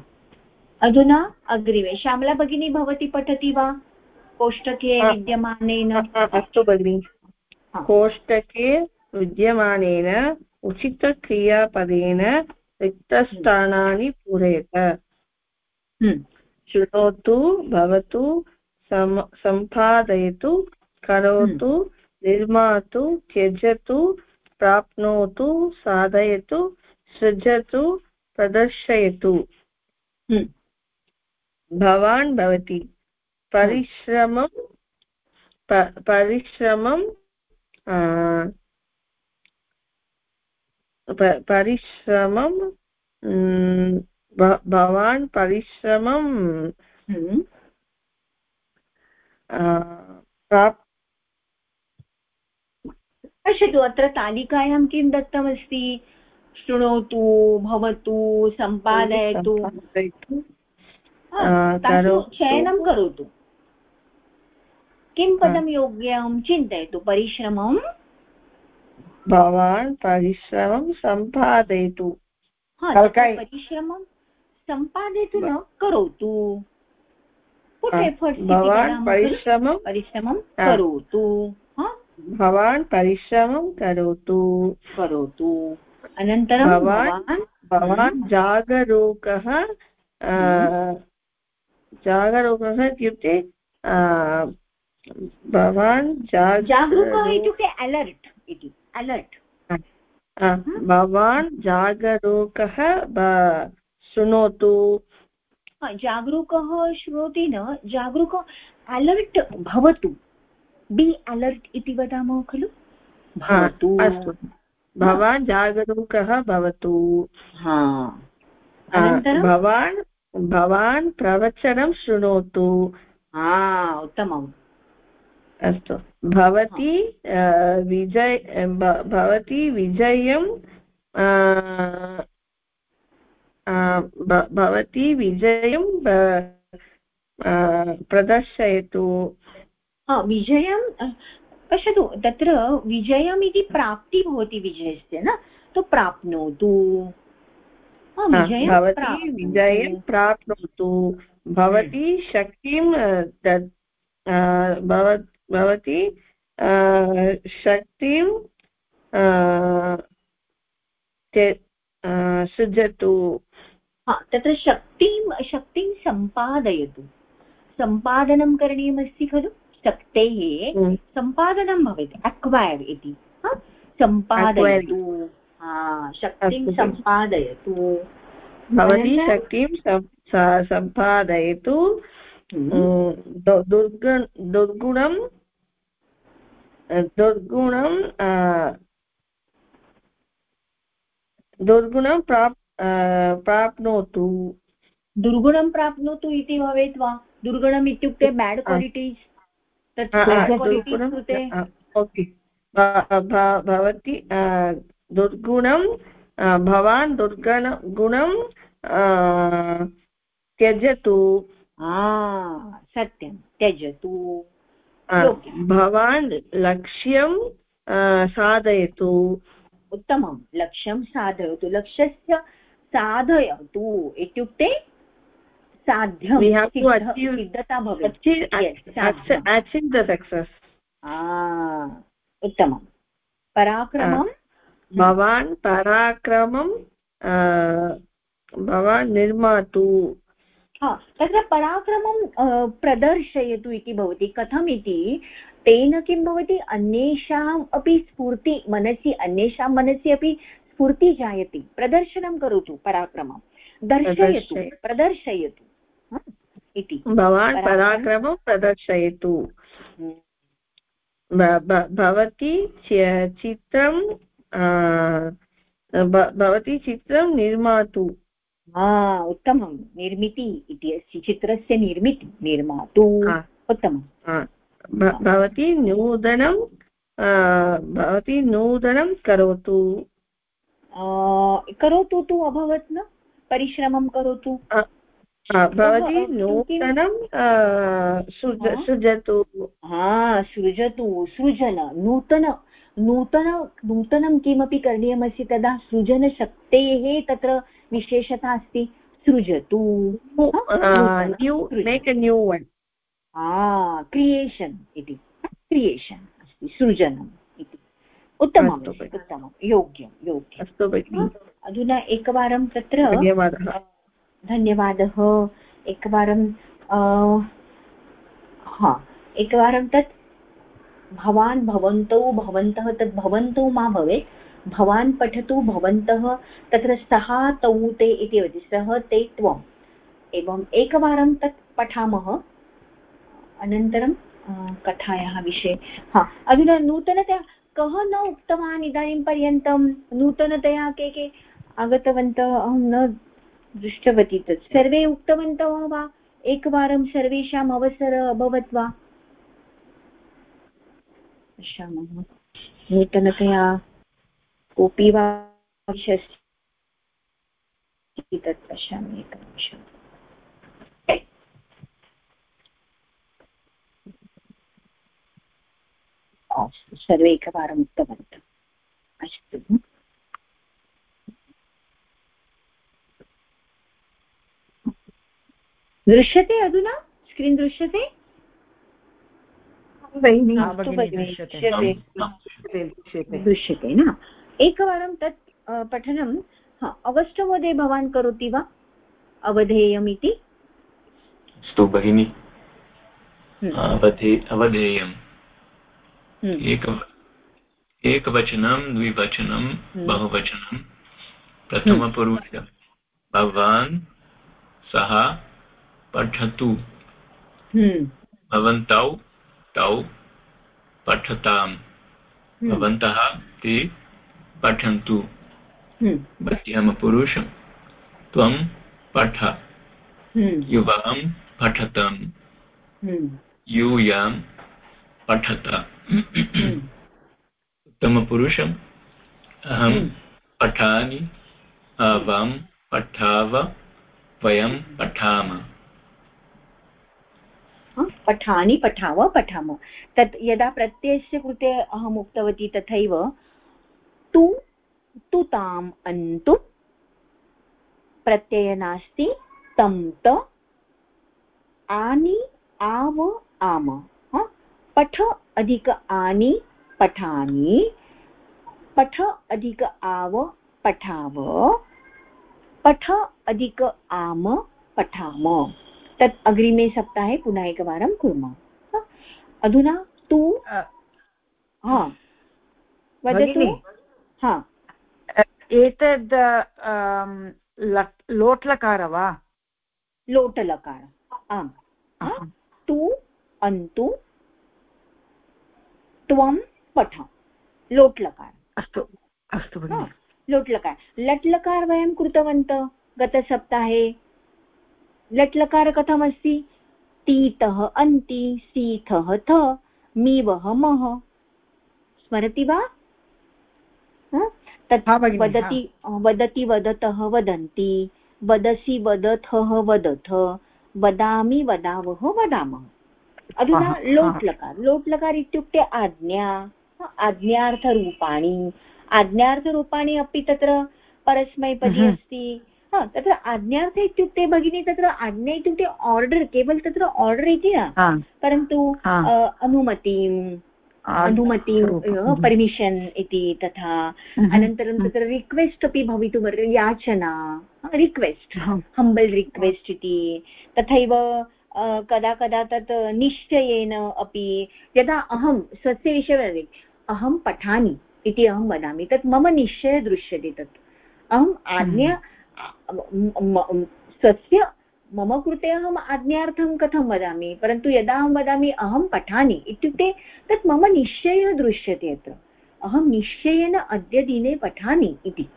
अधुना अग्रिमे श्यामला भगिनी भवती पठति वा? कोष्टके। विद्यमानेन? अस्तु भगिनि। कोष्टके विद्यमानेन उचितक्रियापदेन रिक्तस्थानानि पूरयत। हम्म, शृणोतु भवतु सम सम्पादयतु करोतु निर्मातु त्यजतु प्राप्नोतु साधयतु सृजतु प्रदर्शयतु। हम्म, भवान् भवति। परिश्रमं परिश्रमं परिश्रमं भवान् परिश्रमं। हम्म, प्राप् पश्यतु अत्र तालिकायां किं दत्तमस्ति? शृणोतु भवतु सम्पादयतु। चयनं करोतु। किं पदं योग्यं? चिन्तयतु परिश्रमं भवान् परिश्रमं सम्पादयतु। परिश्रमं सम्पादयतु न करोतु Put हा, efforts इति भवान् वदामः खलु। परिश्रमं? परिश्रमं करोतु। भवान् परिश्रमं करोतु। करोतु। अनन्तरं भवान् भवान्? भवान् जागरूकः जागरूकः इत्युक्ते भवान् जागरूकः इत्युक्ते अलर्ट् इति अलर्ट् भवान् जागरूकः शृणोतु हा, जागरूकः श्रोति न जागरूक अलर्ट् भवतु। बि अलर्ट् इति वदामः खलु? हा, भवतु। अस्तु। भवान् जागरूकः भवतु। हा। भवान् भवान् प्रवचनं शृणोतु। उत्तमम्। अस्तु। भवती विजय भवती विजयं भवती विजयं प्रदर्शयतु। विजयं पश्यतु तत्र विजयम् इति प्राप्ति भवति विजयस्य न? तु प्राप्नोतु। विजयं भवती। विजयं प्राप्नोतु। भवती शक्तिं भवती शक्तिं सृजतु। हा तत्र शक्तिं शक्तिं सम्पादयतु। सम्पादनं करणीयमस्ति खलु? शक्तेः हम्म। सम्पादनं भवति अक्वैर् इति। सम्पादयतु। शक्तिं सम्पादयतु। भवती शक्तिं सम्पादयतु। हम्म, दुर्गुण दुर्गुणं दुर्गुणं दुर्गुणं प्राप् प्राप्नोतु। दुर्गुणं प्राप्नोतु इति भवेत् वा? दुर्गुणम् इत्युक्ते बेड् क्वालिटीस् तत् कृते? ओके। भवती दुर्गुणं भवान् दुर्गण गुणं त्यजतु। सत्यं त्यजतु। भवान् लक्ष्यं साधयतु। उत्तमं लक्ष्यं साधयतु। लक्ष्यस्य साधयतु इत्युक्ते साध्यं सिद्धता भवेत्। उत्तमं। पराक्रमं? भवान् पराक्रमं भवान् निर्मातु। हा तत्र पराक्रमं प्रदर्शयतु इति भवति। कथम् इति तेन किं भवति? अन्येषाम् अपि स्फूर्ति मनसि अन्येषां मनसि अपि स्फूर्तिः जायते प्रदर्शनं करोतु पराक्रमं। दर्शयतु प्रदर्शय- प्रदर्शयतु इति। भवान् पराक्रमं- प्रदर्शयतु। भ- भवती चित्रं भवती चित्रं निर्मातु। उत्तमं। निर्मिति इति अस्ति चित्रस्य निर्मिति निर्मातु। उत्तमं भवती नूतनं भवती नूतनं करोतु। आ, करोतु तु अभवत् न? परिश्रमं करोतु। भवती नूतनं सृज सृजतु। हा सृजतु सृजन नूतन नूतन नूतनं किमपि करणीयमस्ति तदा सृजनशक्तेः तत्र विशेषता अस्ति। सृजतु। New make a new one creation इति। क्रियेशन् अस्ति सृजनम्। उत्तमम्। उत्तमं योग्यं योग्यम् अस्तु भगिनि। अधुना एकवारं तत्र धन्यवादः। धन्यवादः। एकवारं हा एकवारं तत् भवान् भवन्तौ भवन्तः तत् भवन्तौ मा भवेत्। भवान् पठतु भवन्तः तत्र सः तौ ते इति वदति सः ते त्वम् एवम् एकवारं तत् पठामः। अनन्तरं कथायाः विषये। हा अधुना नूतनतया कः न उक्तवान् इदानीं पर्यन्तं? नूतनतया के के आगतवन्तः? अहं न दृष्टवती तत्। सर्वे उक्तवन्तः वा? एकवारं सर्वेषाम् अवसरः अभवत् वा? पश्यामः। नूतनतया कोऽपि वा तत् पश्यामि एकनिमिषम्। सर्वे एकवारम् उक्तवन्तः। अस्तु। दृश्यते अधुना? स्क्रीन् दृश्यते? दृश्यते। न? एकवारं तत् पठनं अगस्ट् महोदय भवान् करोति वा? अवधेयमिति? अस्तु भगिनि। हम्म, अवधे अवधेयम्। एक एकवचनं द्विवचनं हम्म। बहुवचनं प्रथमपुरुष भवान् सः पठतु। भवन्तौ तौ पठताम्। भवन्तः ते पठन्तु। मध्यमपुरुषं त्वं पठ। युवां पठतम्। हम्म, यूयां पठत। उत्तमपुरुषम् अहं हम्म। पठामि आवां पठाव वयं पठाम पठानि पठाव पठाम तत् यदा प्रत्ययस्य कृते अहम् उक्तवती तथैव तु तुताम् अन्तु प्रत्यय नास्ति तं त आनि आव आम हा? पठ अधिक आनि पठानि पठ अधिक आव पठाव। पठ अधिक आम पठाम। तत् अग्रिमे सप्ताहे पुनः एकवारं कुर्मः। अधुना तु हा वदतु। हा। एतद् लोट्लकार वा? लोटलकार। आम्। तु अन्तु त्वं पठ। लोट्लकार अस्तु अस्तु हा, भगिनि। लोट्लकार लट्लकार वयं कृतवन्तः गतसप्ताहे लट्लकार कथमस्ति? तीतः अन्ति सीथः थ मीवः मः। स्मरति वा? भगिनि, वदति वदति वदतः वदन्ति। वदसि वदथः वदथ। वदामि वदावः वदामः। अधुना हा, हा. लोट्लकार लोट्लकार इत्युक्ते आज्ञा आज्ञार्थरूपाणि आज्ञार्थरूपाणि अपि तत्र परस्मैपदी. अस्ति हा तत्र आज्ञार्थ इत्युक्ते भगिनी तत्र आज्ञा इत्युक्ते आर्डर् केवल तत्र आर्डर् इति न परन्तु हा. अ, अनुमतिं पर्मिशन् इति तथा. अनन्तरं. तत्र रिक्वेस्ट् अपि भवितुमर्हति याचना रिक्वेस्ट्. हम्बल् रिक्वेस्ट् इति तथैव कदा कदा तत् निश्चयेन अपि यदा अहं स्वस्य विषये वदामि अहं पठामि इति अहं वदामि तत् मम निश्चयः दृश्यते तत्। अहम् आज्ञा म- म- स्वस्य मम कृते अहम् आज्ञार्थं कथं वदामि? परन्तु यदा अहं वदामि अहं पठामि इत्युक्ते तत् मम निश्चयः दृश्यते अत्र। अहं निश्चयेन अद्य दिने पठामि इति।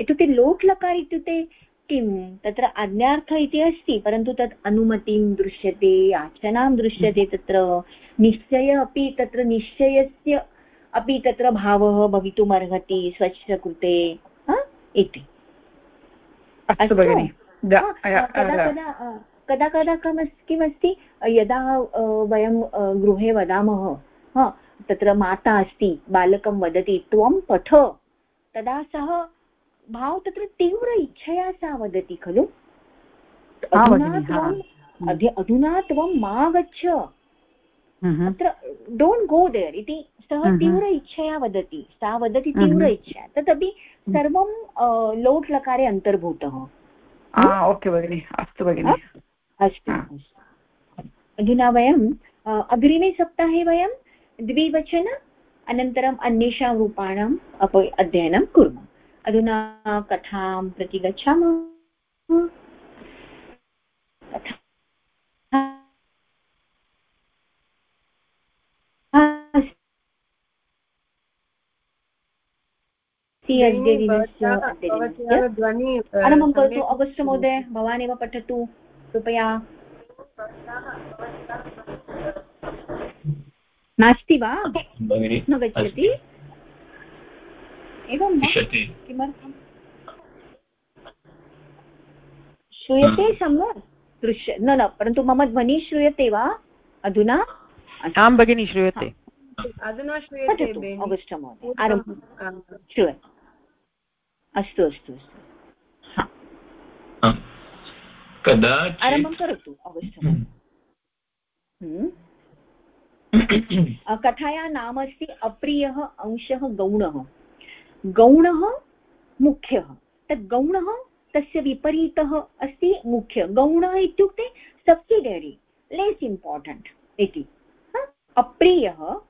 इत्युक्ते लोट् लकार इत्युक्ते किं तत्र आज्ञार्थ इति अस्ति परन्तु तत् अनुमतिं दृश्यते याचनां दृश्यते तत्र। निश्चय अपि तत्र निश्चयस्य अपि तत्र भावः भवितुमर्हति स्वस्य कृते इति। अस्तु भगिनि। कदा कदा कदा कदा किमस्ति? यदा वयं गृहे वदामः तत्र माता अस्ति बालकं वदति त्वं पठ। तदा सः भाव तत्र तीव्र इच्छया सा वदति खलु? अधुना त्वं मा गच्छ अत्र डोण्ट् गो देर् इति सः तीव्र इच्छया वदति। सा वदति तीव्र इच्छया। तदपि सर्वं लोट् लकारे अन्तर्भूतः। ओके भगिनि। अस्तु भगिनि। अस्तु अधुना वयम् अग्रिमे सप्ताहे वयं द्विवचन अनन्तरम् अन्येषां रूपाणाम् अपि अध्ययनं कुर्मः। अधुना कथां प्रति गच्छामः। आरम्भं करोतु अगस्ट् महोदय भवान् एव पठतु कृपया। नास्ति वा? न गच्छति। एवं किमर्थं? श्रूयते सम्यक्? दृश्य न न परन्तु मम ध्वनिः श्रूयते वा? अधुना? आं भगिनि श्रूयते। अधुना श्रूयते श्रूयते अस्तु अस्तु अस्तु। कदा आरम्भं करोतु अवश्यम् हम्म। नाम अस्ति अप्रियः अंशः गौणः। गौणः मुख्यः। तद् गौणः तस्य विपरीतः अस्ति, मुख्य। गौणः इत्युक्ते सब्सिडरि लेस् इम्पार्टेण्ट् इति। अप्रियः,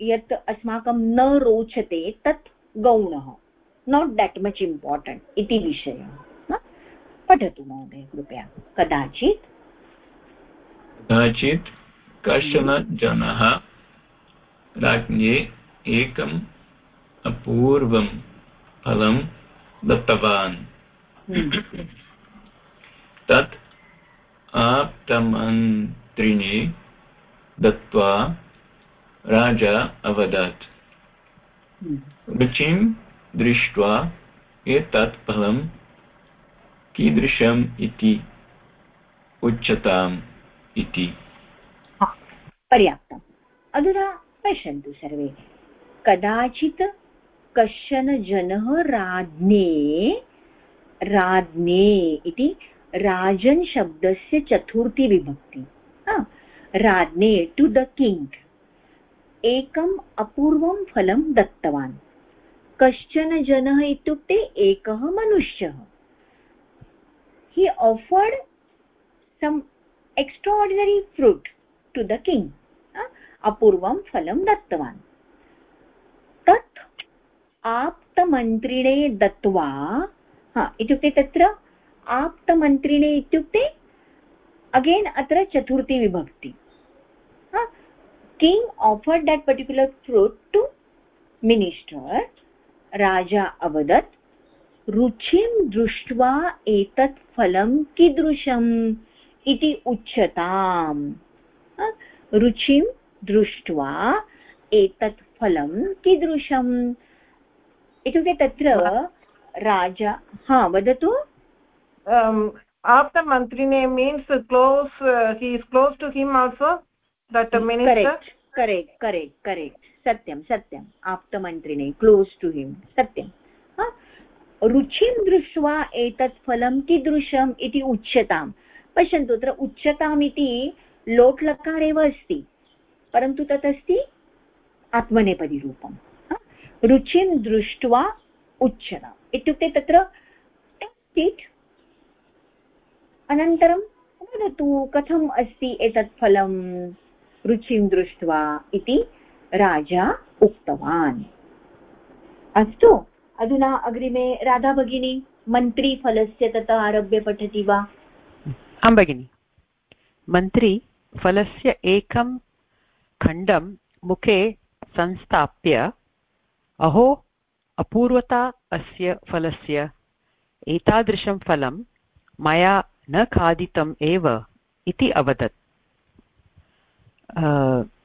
यत् अस्माकं न रोचते, तत् गौणः। नाट् देट् मच् इम्पार्टेण्ट् इति विषयः। पठतु महोदय, कृपया। कदाचित्? कदाचित् कश्चन जनः राज्ञे एकम् अपूर्वं फलं दत्तवान्। तत् आप्तमन्त्रिणे दत्त्वा राजा अवदत्। रुचिं दृष्ट्वा एतत् फलं कीदृशम् इति उच्यताम् इति। पर्याप्तम्। अधुना पश्यन्तु सर्वे। कदाचित् कश्चन जनः राज्ञे राज्ञे इति राजन् शब्दस्य चतुर्थी विभक्ति। राज्ञे टु द किङ्ग् एकम् अपूर्वं फलं दत्तवान्। कश्चन जनः इत्युक्ते एकः मनुष्यः। He offered some extraordinary fruit to the king अपूर्वं फलं दत्तवान्। तत् आप्तमन्त्रिणे दत्त्वा, हा, इत्युक्ते तत्र आप्तमन्त्रिणे इत्युक्ते अगेन् अत्र चतुर्थी विभक्ति. King offered that particular fruit to minister राजा अवदत्, रुचिं दृष्ट्वा एतत् फलं कीदृशम्? इति उच्यताम्. रुचिं दृष्ट्वा एतत् फलं कीदृशम्? इत्युक्ते तत्र राजा हा वदतु? After मन्त्रिणे means close he is close to him also that correct correct correct correct सत्यं सत्यम् आप्तमन्त्रिणे क्लोस् टु हिम् सत्यं रुचिं दृष्ट्वा एतत् फलं कीदृशम् इति उच्यताम् पश्यन्तु तत्र उच्यताम् इति लोट् एव अस्ति परन्तु तत् अस्ति आत्मनेपदीरूपम् रुचिं दृष्ट्वा उच्यताम् इत्युक्ते तत्र टेक्ट् अनन्तरं वदतु, कथम् अस्ति एतत् फलं रुचिं दृष्ट्वा इति राजा उक्तवान्। अस्तु, अधुना अग्रिमे राधा भगिनी, मन्त्रीफलस्य ततः आरभ्य पठति वा? आं भगिनि मन्त्री फलस्य एकं खण्डं मुखे संस्थाप्य अहो अपूर्वता अस्य फलस्य एतादृशं फलं मया न खादितम् एव इति अवदत्।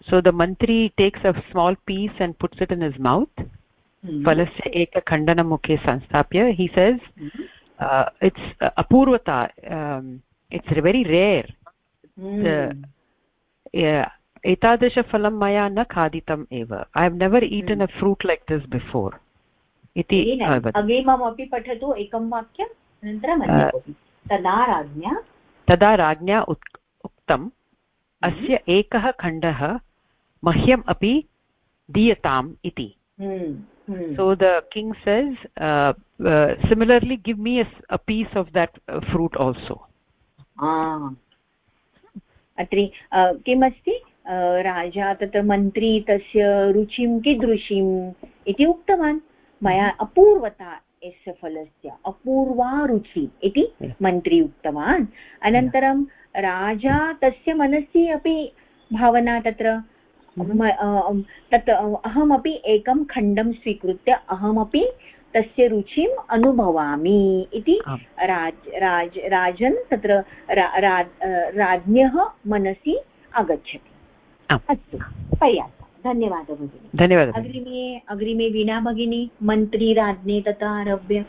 सो द मन्त्री takes a small piece and puts it in his mouth फलस्य एकखण्डनं मुखे संस्थाप्य हि सेस् इट्स् अपूर्वता इट्स् वेरि रेर् एतादृशफलं मया न खादितम् एव। I have never eaten a fruit like this before इति अग्रिममपि पठतु एकं वाक्यम् अनन्तरं तदा राज्ञा तदा राज्ञा उक्तम् अस्य एकः खण्डः मह्यम् अपि दीयताम् इति। so the king says uh, uh, similarly give me a, a piece of that uh, fruit also Atri किमस्ति? राजा तत्र मन्त्री तस्य रुचिं कीदृशीम् इति उक्तवान्। मया अपूर्वता यस्य फलस्य अपूर्वा रुचि इति मन्त्री उक्तवान्। अनन्तरं राजा तस्य मनसि अपि भावना तत्र तत् अहमपि एकं खण्डं स्वीकृत्य अहमपि तस्य रुचिम् अनुभवामि इति राज राज राजन् तत्र रा, रा, राज्ञः मनसि आगच्छति अस्तु। पर्याप्तं धन्यवादः भगिनि। धन्यवादः अग्रिमे अग्रिमे वीणा भगिनी मन्त्रीराज्ञे तथा आरभ्य।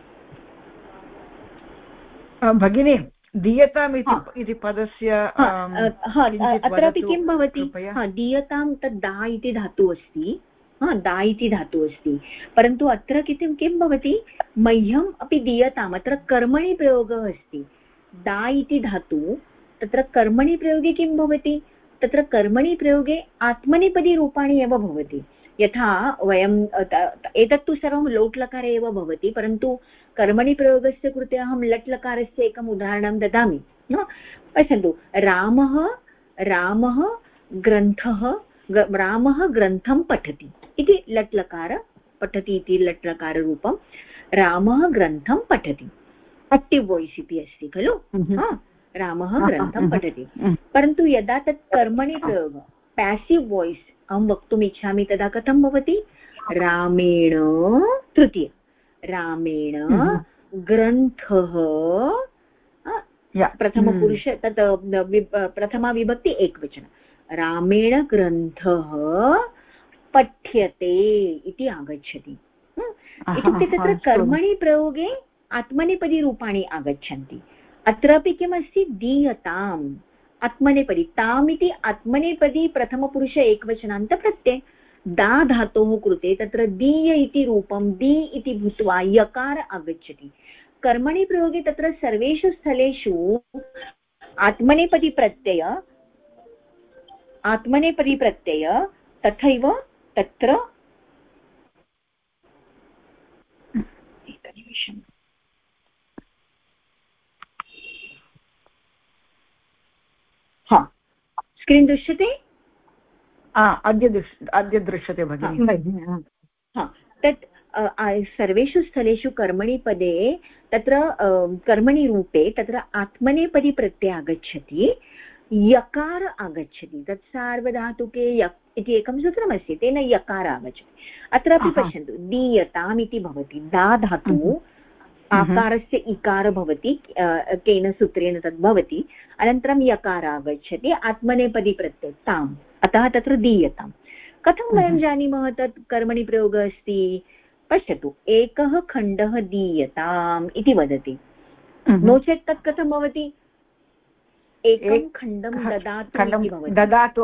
भगिनी दीयताम् इति पदस्य अत्रापि किं भवति? दीयतां तद् दा इति धातुः अस्ति। हा दा इति धातुः अस्ति। परन्तु अत्र किं किं भवति? मह्यम् अपि दीयताम् अत्र कर्मणि प्रयोगः अस्ति। दा इति धातु तत्र कर्मणि प्रयोगे किं भवति? तत्र कर्मणि प्रयोगे आत्मनेपदीरूपाणि एव भवति। यथा वयं एतत्तु सर्वं लोट्लकारे एव भवति परन्तु कर्मणि प्रयोगस्य कृते अहं लट् लकारस्य एकम् उदाहरणं ददामि। पश्यन्तु रामः रामः ग्रन्थः रामः ग्रन्थं पठति इति लट् लकार पठति इति लट् लकाररूपं रामः ग्रन्थं पठति। एक्टिव् वाय्स् इति अस्ति खलु? रामः ग्रन्थं पठति। परन्तु यदा तत् कर्मणि प्रयोगः पेसिव् वाय्स् अहं वक्तुम् इच्छामि तदा कथं भवति? रामेण तृतीय। रामेण ग्रन्थः प्रथमपुरुष तत् प्रथमा विभक्ति एकवचन। रामेण ग्रन्थः पठ्यते इति आगच्छति। इत्युक्ते तत्र कर्मणि प्रयोगे आत्मनेपदीरूपाणि आगच्छन्ति। अत्रापि किमस्ति? दीयताम्। आत्मनेपदी ताम् इति आत्मनेपदी प्रथमपुरुष एकवचनान्तप्रत्यय दा धातोः कृते तत्र दीय इति रूपं, दी इति भूत्वा यकार आगच्छति। कर्मणि प्रयोगे तत्र सर्वेषु स्थलेषु आत्मनेपदी प्रत्यय आत्मनेपदी प्रत्यय, तथैव तत्र एकनिमिषम् हा स्क्रीन् दृश्यते? अद्य दृश् अद्य दृश्यते भगिनि। हा तत् सर्वेषु स्थलेषु कर्मणि पदे तत्र कर्मणि रूपे तत्र आत्मनेपदी प्रत्यय आगच्छति यकार आगच्छति। तत् सार्वधातुके यक् इति एकं सूत्रमस्ति तेन यकार आगच्छति। अत्रापि पश्यन्तु दीयताम् इति भवति दा धातुः आकारस्य इकार भवति केन सूत्रेण तद् भवति अनन्तरं यकार आगच्छति आत्मनेपदी प्रत्यय ताम् अतः तत्र दीयताम्। कथं वयं जानीमः तत् कर्मणि प्रयोगः अस्ति? पश्यतु एकः खण्डः दीयताम् इति वदति। नो चेत् तत् कथं भवति? एकं खण्डं ददातु ददातु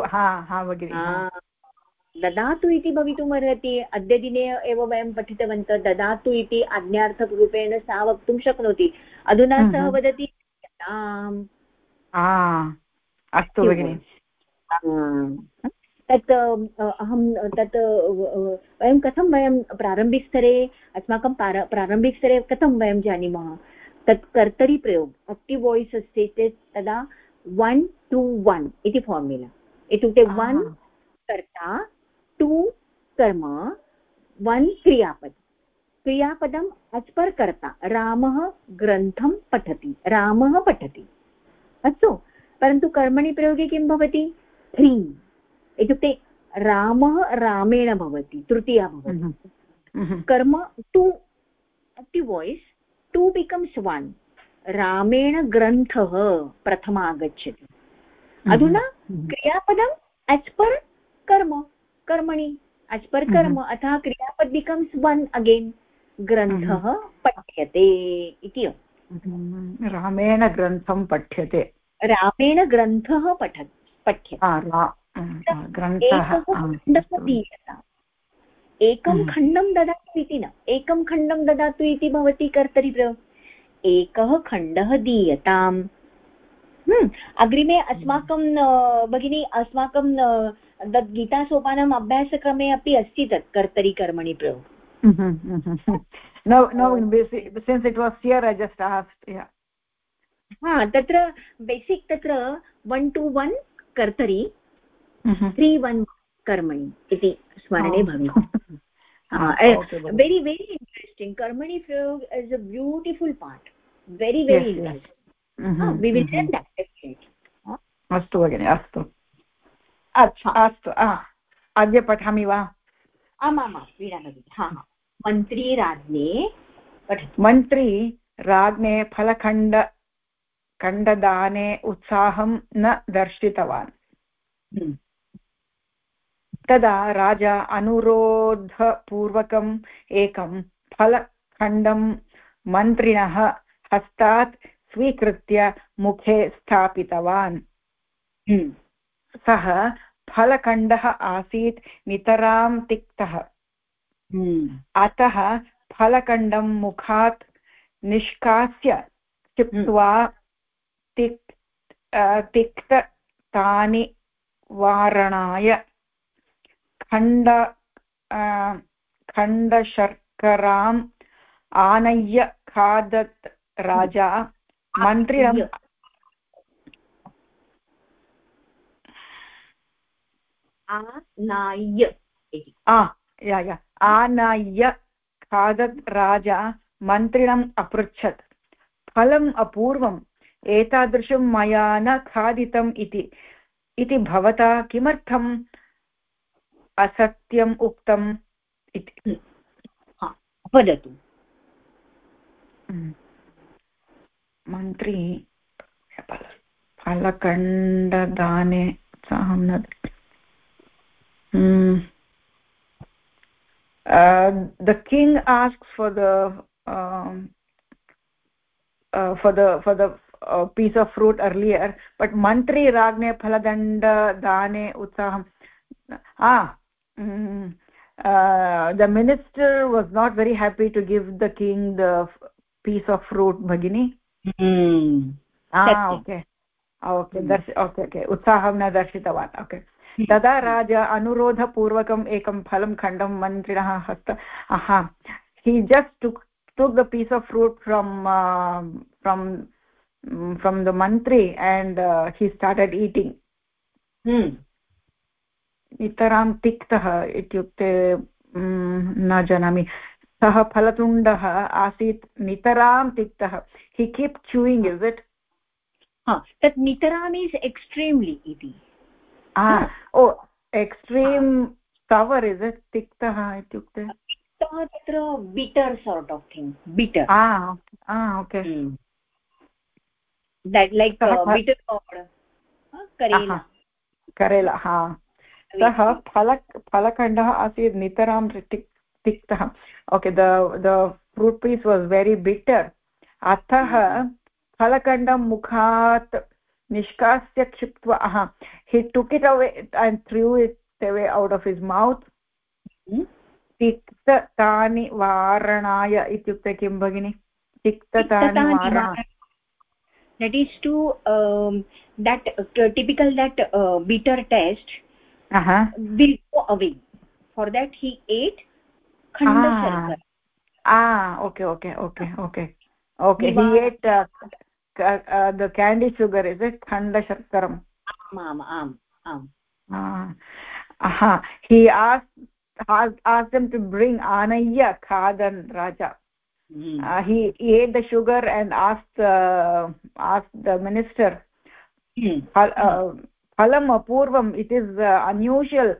ददातु इति भवितुमर्हति अद्यदिने एव वयं पठितवन्तः ददातु इति आज्ञार्थकरूपेण सा वक्तुं शक्नोति। अधुना सः वदति अस्तु भगिनि। तत् अहं तत् वयं कथं वयं प्रारम्भिकस्तरे अस्माकं प्रारम्भिकस्तरे कथं वयं जानीमः? तत् कर्तरिप्रयोग एक्टिव् वाय्स् अस्ति चेत् तदा वन् टु वन् इति फार्मुला इत्युक्ते वन् कर्ता टु कर्म वन् क्रियापद। क्रियापदम् अस्पर् कर्ता रामः ग्रन्थं पठति रामः पठति। अस्तु परन्तु कर्मणि प्रयोगे किं भवति? थ्री इत्युक्ते रामः रामेण भवति तृतीया भवति। कर्म to to voice to becomes one रामेण ग्रन्थः प्रथम आगच्छति अधुना क्रियापदम् एस् पर् कर्म। कर्मणि। एस् पर् कर्म अतः क्रियापद् बिकम्स् वन् अगेन् ग्रन्थः पठ्यते इति रामेण ग्रन्थं पठ्यते। रामेण ग्रन्थः पठत् पठ्यते। एकं खण्डं ददातु इति न। एकं खण्डं ददातु इति भवती कर्तरि एकः खण्डः दीयताम्। अग्रिमे अस्माकं भगिनी अस्माकं तद् गीतासोपानम् अभ्यासक्रमे अपि अस्ति तत् कर्तरि कर्मणि प्रयोग i just asked yeah. हा तत्र बेसिक् तत्र वन् टु वन् कर्तरि त्री वन् कर्मणि इति स्मरणे भवेत्। वेरि वेरि इण्ट्रेस्टिङ्ग् कर्मणि is a beautiful part very very interesting अस्तु भगिनि अस्तु। अस्तु अद्य पठामि वा? आमामां वीणा हा मन्त्री राज्ञे मन्त्री राज्ञे फलखण्ड खण्डदाने उत्साहं न दर्शितवान्। हम्म। तदा राजा अनुरोधपूर्वकम् एकं फलखण्डं मन्त्रिणः हस्तात् स्वीकृत्य मुखे स्थापितवान्। हम्म। सः फलखण्डः आसीत् नितरां तिक्तः। हम्म। अतः फलखण्डं मुखात् निष्कास्य क्षिप्त्वा तिक् तिक्ततानि वारणाय खण्ड खण्डशर्कराम् आनय्य खादत् राजा। मन्त्रिणम् आनाय्य आनाय्य खादत् राजा मन्त्रिणम् अपृच्छत्। फलम् अपूर्वम् एतादृशं मया न खादितम् इति। इति भवता किमर्थम् असत्यम् उक्तम् इति? वदतु। मन्त्री फलकण्डदाने उत्साहं न the king asks for the for the for the uh, piece of fruit earlier but mantri ragne phaladanda dane utsaham ah mm, uh, the minister was not very happy to give the king the piece of fruit bhagini mm. ah okay okay दर्श okay okay उत्साहं न दर्शितवान् okay तदा राजा अनुरोधपूर्वकम् एकं फलं खण्डं मन्त्रिणः हस्त हा he just took took the piece of fruit from uh, from um, from the mantri and uh, he started eating. Hmm. नितरां तिक्तः इत्युक्ते न जानामि सः फलतुण्डः आसीत् नितरां तिक्तः हि कीप् चूयिङ्ग् इस् इट् तत् नितराम् इस् एक्स्ट्रीम्लि इति oh extreme cover is it तिक्तः इत्युक्ते? तत्र of thing bitter. ah ah mm. that like uh, bitter gourd हा सः फल फलखण्डः आसीत् नितरां तिक्तः. Okay the the fruit piece was very bitter अतः फलखण्डं मुखात् निष्कास्य क्षिप्त्वा हा he took it away and threw it away out of his mouth तिक्ततानि वारणाय इत्युक्ते किं भगिनि तिक्ततानि वारण that is to um, that uh, typical that uh, bitter taste uh -huh. will go away for that he ate khanda ah. sharkar ah okay okay okay okay okay he ate uh, uh, the candy sugar is it khanda sharkaram aam aam aam ah aha he asked asked them to bring anaya khadan raja mm. uh, he, he ate the sugar and asked uh, asked the minister mm. uh, phalam apurvam it is uh, unusual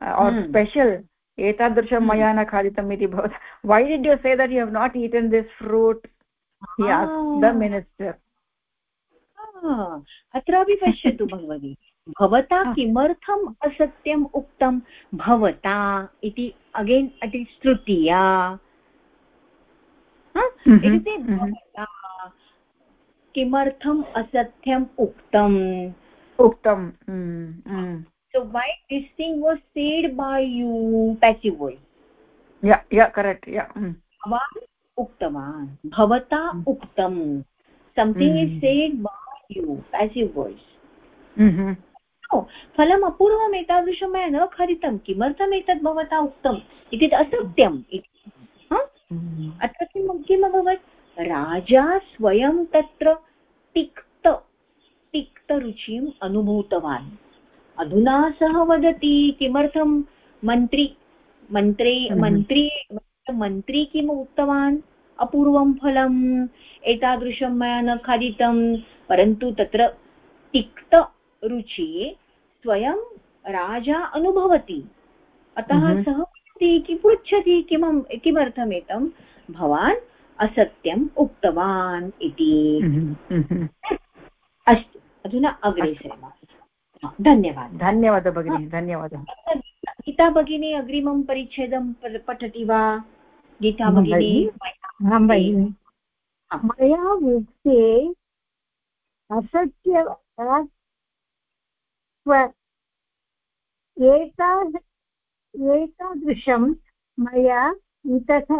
uh, or mm. special एतादृशं हम्म। मया न खादितम् इति भवति why did you say that you have not eaten this fruit the minister अत्रापि पश्यतु भगिनि भवता किमर्थम् असत्यम् उक्तं भवता इति अगेन् अति तृतीया इत्युक्ते भवता किमर्थम् असत्यम् उक्तम्? उक्तं so why this thing was said by you passive voice yeah yeah correct yeah mm. भवान् उक्तवान्। भवता उक्तं something is said by you passive voice. Mm-hmm. फलम् अपूर्वम् एतादृशं मया न खादितं किमर्थम् एतत् भवता उक्तम् इति असत्यम् अत्र किं किम् अभवत् राजा स्वयं तत्र तिक्त तिक्तरुचिम् अनुभूतवान् अधुना सः वदति किमर्थं मन्त्री मन्त्री मन्त्री मन्त्री किम् उक्तवान् अपूर्वं फलम् एतादृशं मया न खादितं परन्तु तत्र तिक्तरुचिः स्वयं राजा अनुभवति। अतः सः वदति कि पृच्छति किमं किमर्थमेतं भवान् असत्यम् उक्तवान् इति। अस्तु अधुना अग्रे सरेम। धन्यवादः। धन्यवादः भगिनी धन्यवादः। गीता भगिनी अग्रिमं परिच्छेदं पठति वा? गीता भगिनी मया उक्ते असत्य एतादृशं मया इतः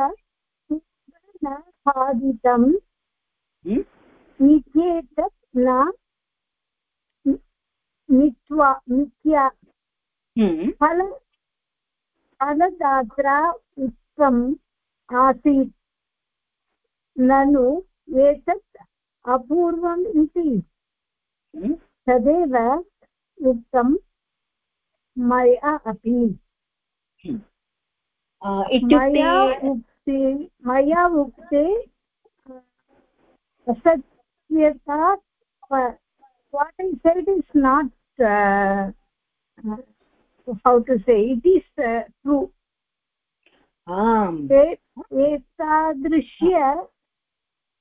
न खादितम् इत्येतत् न मिथ्वा मिथ्या फल फलदात्रा उक्तम् आसीत्। ननु एतत् अपूर्वम् इति। तदेव उक्तं मया अपि। मया उक्ते मया उक्ते असत्यता what i said is not uh, how to say it is uh, एतादृश्य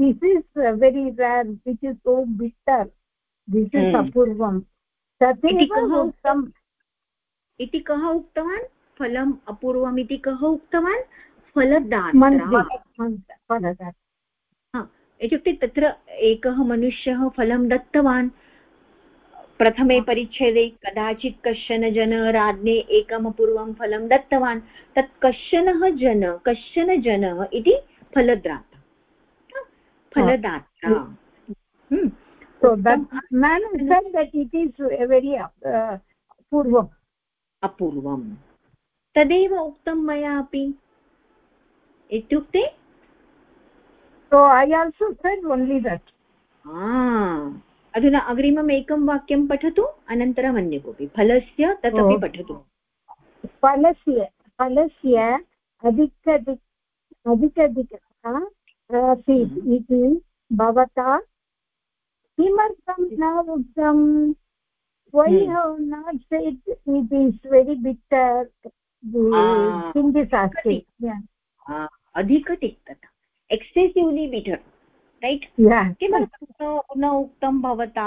this is very rare which is so bitter this is अपूर्वं तथैव उक्तम् इति कः उक्तवान्? फलम् अपूर्वम् इति कः उक्तवान्? फलदाता इत्युक्ते तत्र एकः मनुष्यः फलं दत्तवान्। प्रथमे परिच्छेदे कदाचित् कश्चन जन राज्ञे एकम् अपूर्वं फलं दत्तवान्। तत् कश्चनः जन कश्चन जनः इति फलदाता फलदाता। पूर्वम् अपूर्वं तदेव उक्तं मया अपि इत्युक्ते? So i also said only that अधुना अग्रिमम् एकं वाक्यं पठतु अनन्तरम् अन्य कोऽपि फलस्य तदपि पठतु। फलस्य फलस्य अधिकधिक अधिकधिकः आसीत् इति भवता किमर्थं न उक्तं why you have not said it is very bitter the thing is asking yeah. अधिकतिक्तता. एक्सेसिव्लि बिटर् रैट् किमर्थं न उक्तं भवता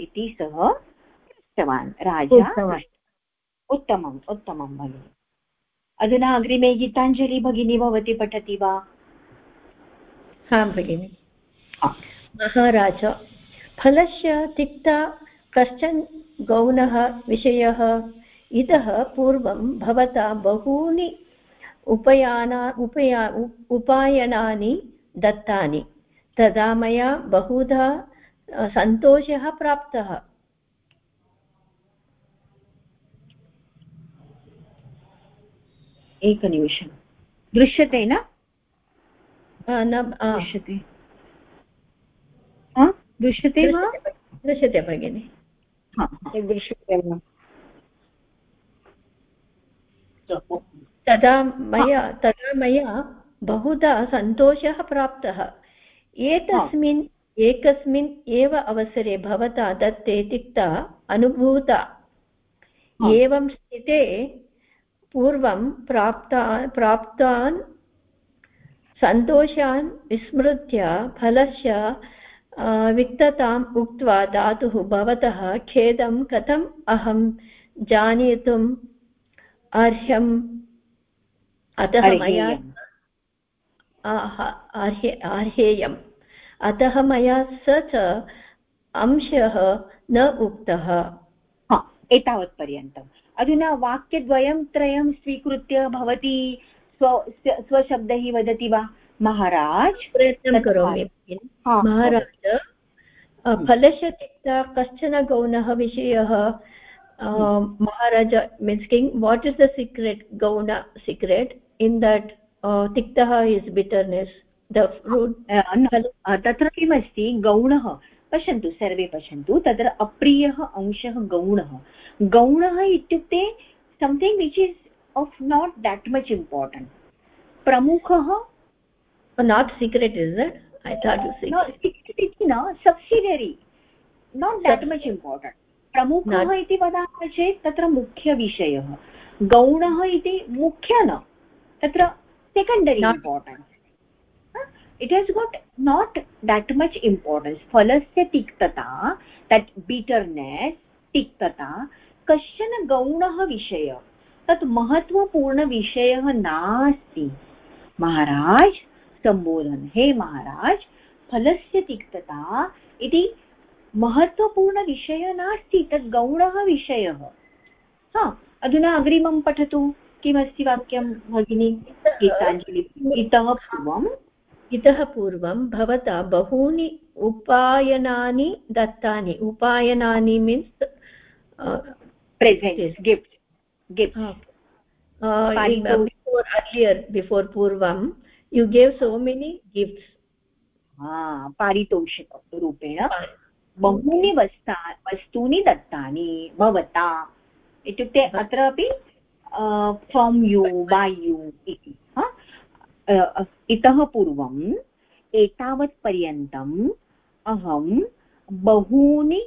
इति सः पृष्टवान्. राजा उत्तमम् उत्तमं भगिनि. अधुना अग्रिमे गीताञ्जलि भगिनी भवती पठति वा? हा भगिनि। महाराज फलस्य तिक्ता कश्चन गौणः विषयः। इतः पूर्वं भवता बहूनि उपयाना उपया उपायनानि दत्तानि। तदा मया बहुधा सन्तोषः प्राप्तः। एकनिमिषम् दृश्यते न? दृश्यते। दृश्यते वा? दृश्यते भगिनि। दृश्यते तदा मया तदा मया बहुधा सन्तोषः प्राप्तः। एतस्मिन् एकस्मिन् एव अवसरे भवता दत्ते तिक्ता अनुभूता। एवं स्थिते पूर्वं प्राप्ता प्राप्तान् सन्तोषान् विस्मृत्य फलस्य विक्तताम् उक्त्वा धातुः भवतः खेदं कथम् अहं जानीतुम् अर्ह्यम्? अतः मया अर्हेयम् अतः मया स च अंशः न उक्तः। एतावत्पर्यन्तम्। अधुना वाक्यद्वयं त्रयं स्वीकृत्य भवती स्व स्वशब्दैः वदति वा? महाराज? प्रयत्नं करोमि महाराज फलस्य त्यक्ता कश्चन गौणः विषयः महाराज means king what is the secret गौण सीक्रेट् इन् दट् तिक्तः इस् बिटर्नेस् द फ्रूट् तत्र किमस्ति? गौणः। पश्यन्तु सर्वे पश्यन्तु तत्र अप्रियः अंशः गौणः। गौणः इत्युक्ते something which is of not that much important प्रमुखः not secret is that I thought इति न subsidiary not that much important प्रमुखः इति वदामः चेत् तत्र मुख्यविषयः गौणः इति मुख्य न तत्र secondary important it has got not that much importance फलस्य तिक्तता दट् बिटर्नेस् तिक्तता कश्चन गौणः विषयः तत् महत्त्वपूर्णविषयः नास्ति। महाराज सम्बोधन। हे महाराज फलस्य तिक्तता इति महत्त्वपूर्णविषयः नास्ति तद् गौणः विषयः। हा अधुना अग्रिमं पठतु। किमस्ति वाक्यं भगिनी? गीताञ्जलि। इतः पूर्वम् इतः पूर्वं भवता बहूनि उपायनानि दत्तानि। उपायनानि means present gift gift before earlier before पूर्वं you gave so many gifts पारितोषिकरूपेण बहूनि वस्ता वस्तूनि दत्तानि भवता इत्युक्ते अत्रापि फ्रोम् यु बै यु इति. इतः पूर्वम् एतावत्पर्यन्तम् अहं बहूनि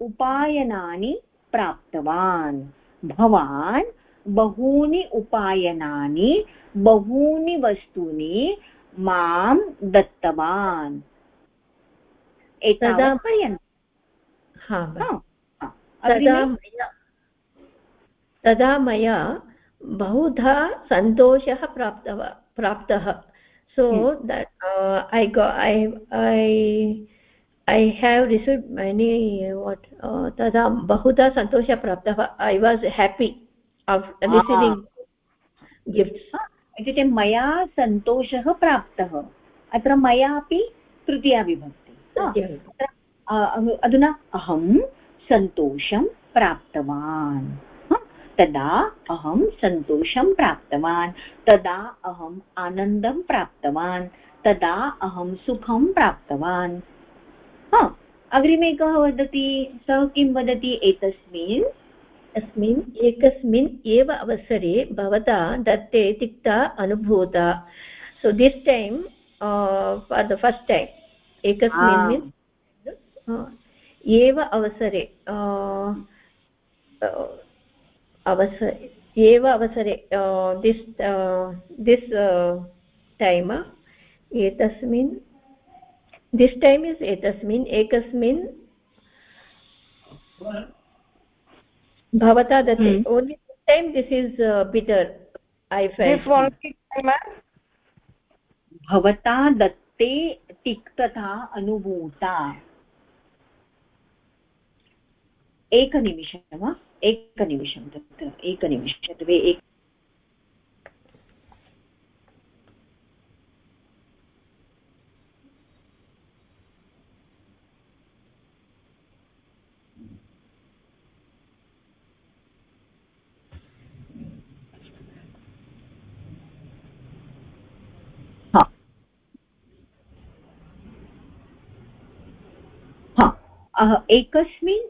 उपायनानि प्राप्तवान्. भवान् बहूनि उपायनानि बहूनि वस्तूनि माँ दत्तवान्। तदा तदा मया बहुधा सन्तोषः प्राप्तव प्राप्तः। So that I I I I have received many what तदा बहुधा सन्तोषः प्राप्तः I was happy receiving gifts इत्युक्ते मया सन्तोषः प्राप्तः। अत्र मयापि तृतीया विभक्ति। अधुना अहं सन्तोषं प्राप्तवान्। तदा अहं सन्तोषं प्राप्तवान्। तदा अहम् आनन्दं प्राप्तवान्। तदा अहं सुखं प्राप्तवान्। अग्रिमे कः वदति सः किं वदति एतस्मिन्? अस्मिन् एकस्मिन् एव अवसरे भवता दत्ते तिक्ता अनुभूता। So this time for the first time एकस्मिन् एव अवसरे अवसरे एव अवसरे दिस् दिस् टैम् एतस्मिन् दिस् टैम् इस् एतस्मिन् एकस्मिन् भवता दत्ते only time this is bitter I भवता दत्ते तिक्तता अनुभूता एकनिमिषं वा एकनिमिषं तत्र एकनिमिषत्वे एक एकस्मिन्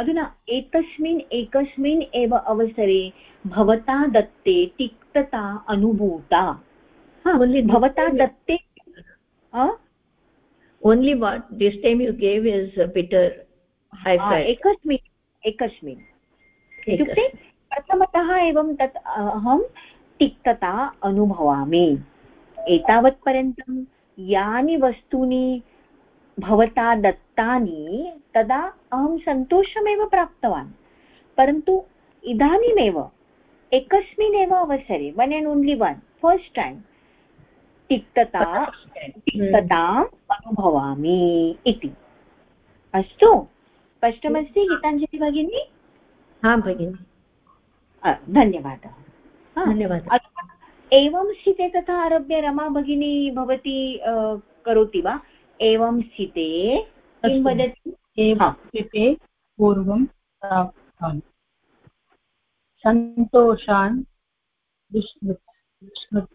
अधुना एतस्मिन् एकस्मिन् एव अवसरे भवता दत्ते तिक्तता अनुभूता। भवता दत्ते only what this time you gave is bitter एकस्मिन् एकस्मिन्। इत्युक्ते प्रथमतः एवं तत् अहं तिक्तता अनुभवामि। एतावत्पर्यन्तं यानि वस्तूनि भवता दत्तानि तदा अहं सन्तोषमेव प्राप्तवान्। परन्तु इदानीमेव एकस्मिन्नेव अवसरे one and only one first time तिक्तता तिक्तताम् अनुभवामि इति। अस्तु स्पष्टमस्ति गीताञ्जलि भगिनी? हा भगिनि। धन्यवादः। धन्यवादः। एवं स्थिते तथा आरभ्य रमा भगिनी भवती करोति वा? एवं स्थिते। किं वदति? एवं स्थिते पूर्वं सन्तोषान् विस्मृत् विस्मृत्।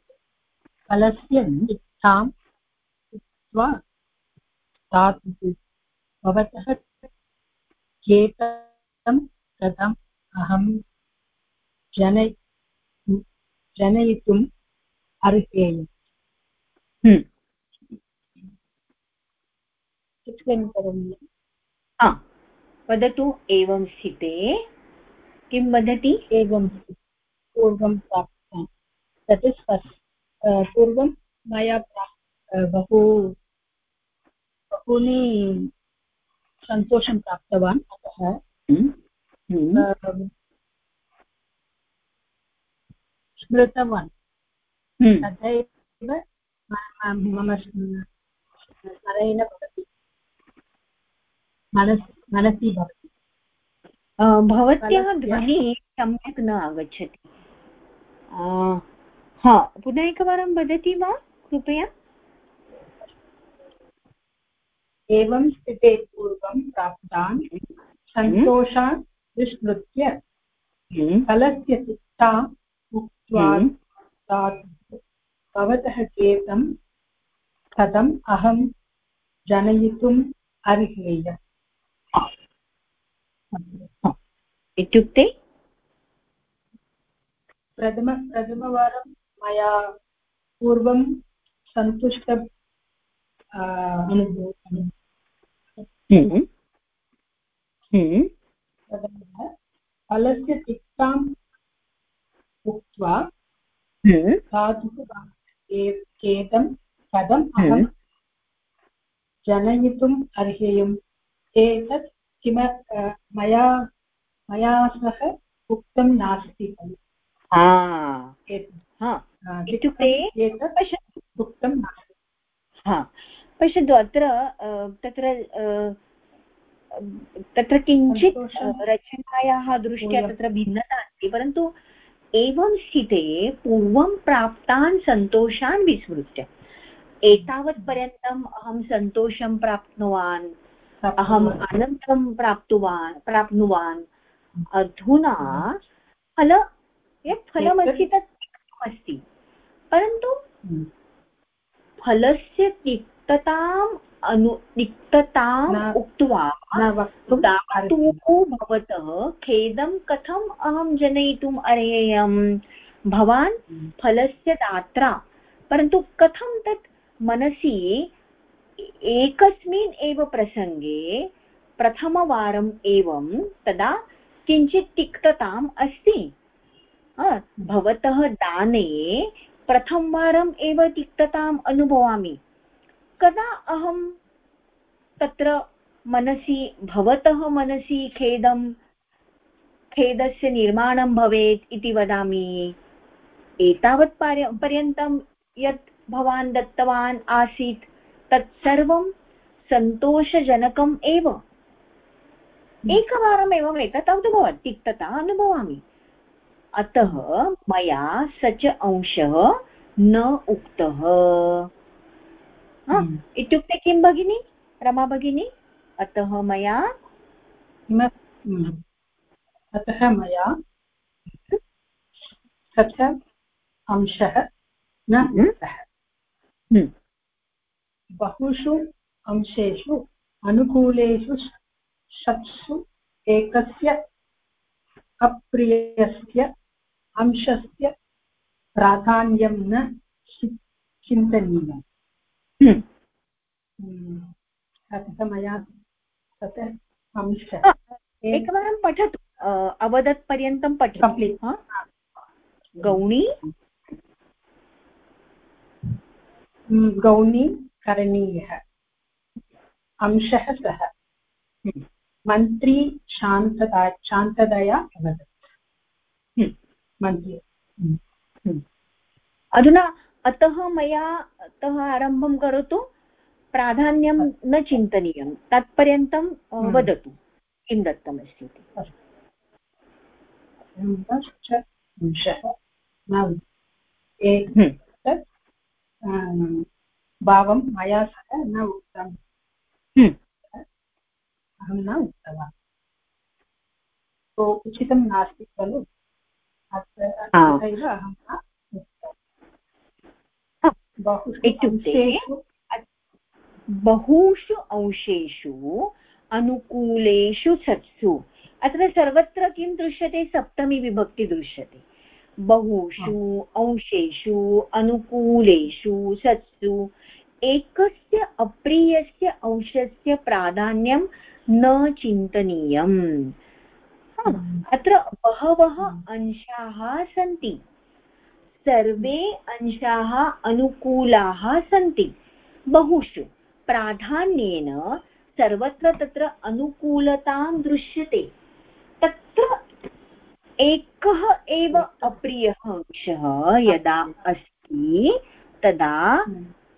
फलस्य निष्ठां उक्त्वा दातुः भवतः चेतं कथम् अहं जन जनयितुम् अर्हेयम्। हम्म। एक्स्प्लेन् करोमि हा. वदतु एवं स्थिते किं वदति एवं पूर्वं प्राप्तवान् तत् पूर्वं मया बहु बहूनि सन्तोषं प्राप्तवान् अतः हम्म, हम्म। स्मृतवान्. हम्म। तथैव मम स्मरेण भवति मनसि भवति भवत्याः ध्वनिः सम्यक् न आगच्छति हा पुनः एकवारं वदति वा कृपया एवं स्थिते पूर्वं प्राप्तान् सन्तोषान् विस्मृत्य हम्म। फलस्य चित्ता उक्त्वा हम्म। भवतः चेतं कथम् अहं जनयितुम् अर्हेयम् इत्युक्ते प्रथम प्रथमवारं मया पूर्वं सन्तुष्ट हम्म। हम्म। फलस्य तिक्ताम् उक्त्वा हम्म। कथम् अहं जनयितुम् अर्हेयम् एतत् किम मया मया सह उक्तं नास्ति खलु। इत्युक्ते उक्तं नास्ति। हा। पश्यतु अत्र तत्र तत्र किञ्चित् रचनायाः दृष्ट्या तत्र भिन्नता अस्ति परन्तु एवं स्थिते पूर्वं प्राप्तान् सन्तोषान् विस्मृत्य। एतावत्पर्यन्तम् अहं सन्तोषं प्राप्नुवान् अहम् आनन्दं प्राप्तवान् प्राप्नुवान् अधुना फल यत् फलमस्ति तत् अस्ति परन्तु हम्म। फलस्य तिक्तताम् अनु तिक्तताम् उक्त्वा भवतः खेदं कथम् अहं जनयितुम् अर्हेयम् भवान् हम्म। फलस्य दात्रा परन्तु कथं तत् मनसि एकस्मिन् एव प्रसङ्गे प्रथमवारम् एवं तदा किञ्चित् तिक्तताम् अस्ति। भवतः दाने प्रथमवारम् एव तिक्तताम् अनुभवामि। कदा अहं तत्र मनसि, भवतः मनसि खेदं, खेदस्य निर्माणं भवेत् इति वदामि? एतावत् पर्यन्तं यत् भवान् दत्तवान् आसीत् तत्सर्वं सन्तोषजनकम् एव। एकवारम् एवम् एतत् अनुभवत् तिक्तता अनुभवामि। अतः मया स च अंशः न उक्तः। हम्म। इत्युक्ते किं भगिनि? रमा भगिनी? अतः मया हम्म। अतः मया स च अंशः न हम्म। बहुषु अंशेषु अनुकूलेषु षट्सु एकस्य अप्रियस्य अंशस्य प्राधान्यं न चिन्तनीयम्। हम्म। हम्म। मया तत् अंशः। एकवारं पठतु अवदत् पर्यन्तं पठतु। गौणी? गौणी? करणीयः। अंशः सः। मन्त्री शान्तता शान्ततया वदत् मन्त्री अधुना अतः मया अतः आरम्भं करोतु। प्राधान्यं न चिन्तनीयं। तत्पर्यन्तं वदतु। किं दत्तमस्ति इति भावं मया सह न उक्तम्। हम्म। अहं न उक्तवान्। तो उचितं नास्ति खलु। अत्रैव अहं न इत्युक्ते बहुषु अंशेषु अनुकूलेषु सत्सु। अत्र सर्वत्र किं दृश्यते? सप्तमी विभक्ति दृश्यते। बहुषु अंशेषु अनुकूलेषु सत्सु। एकस्य अप्रियस्य अंशस्य प्राधान्यं न चिन्तनीयम्। अत्र बहवः अंशाः सन्ति। सर्वे अंशाः अनुकूलाः सन्ति। बहुषु। प्राधान्येन सर्वत्र तत्र अनुकूलतां दृश्यते। तत्र एकः एव अप्रियः अंशः यदा अस्ति तदा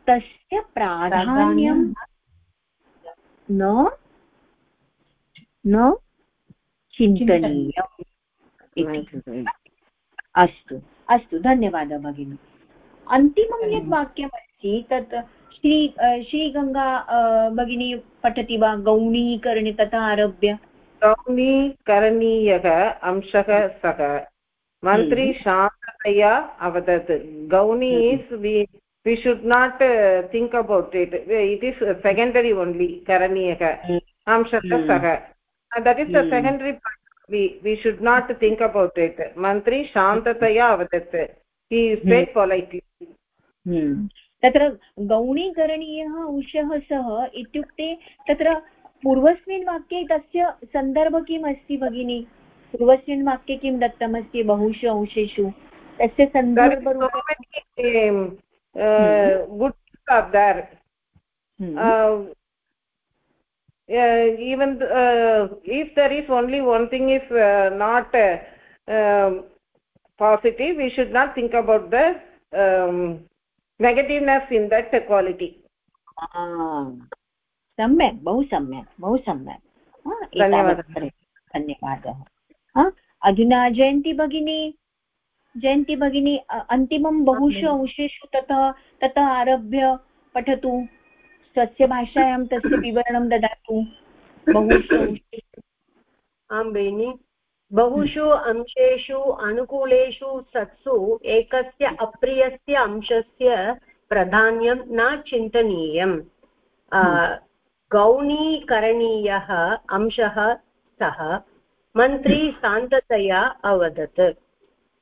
तस्य प्राधान्यं न न चिन्तनीयम् अस्तु। अस्तु धन्यवादः भगिनि। अन्तिमं यत् वाक्यमस्ति तत् श्री श्रीगङ्गा भगिनी पठति वा? गौणीकरणे ततः आरभ्य। गौणीकरणीयः अंशः सः। मन्त्री हम्म। शान्ततया अवदत्। गौणी is we we should not think about it it is secondary only करणीयः अंशः सः that is the secondary we should not think about it मन्त्री शान्ततया अवदत् हि स्पेक् पोलैट्लि तत्र गौणीकरणीयः अंशः सः इत्युक्ते तत्र पूर्वस्मिन् वाक्ये तस्य सन्दर्भ किम् अस्ति भगिनि? पूर्वस्मिन् वाक्ये किं दत्तमस्ति बहुषु अंशेषु? तस्य सन्दर्भरूपेण even uh, if there is only one thing is uh, not uh, um, positive we should not think about the um, negativeness in that quality ah. सम्यक् बहु सम्यक् बहु सम्यक् धन्यवादः धन्यवादः अधुना जयन्ती भगिनी जयन्ती भगिनी अन्तिमं बहुषु अंशेषु ततः ततः आरभ्य पठतु। स्वस्य भाषायां तस्य विवरणं ददातु। बहुषु आं बेनि बहुषु अंशेषु अनुकूलेषु सत्सु एकस्य अप्रियस्य अंशस्य प्राधान्यं न चिन्तनीयम्। गौणीकरणीयः अंशः सः मन्त्री शान्ततया अवदत्।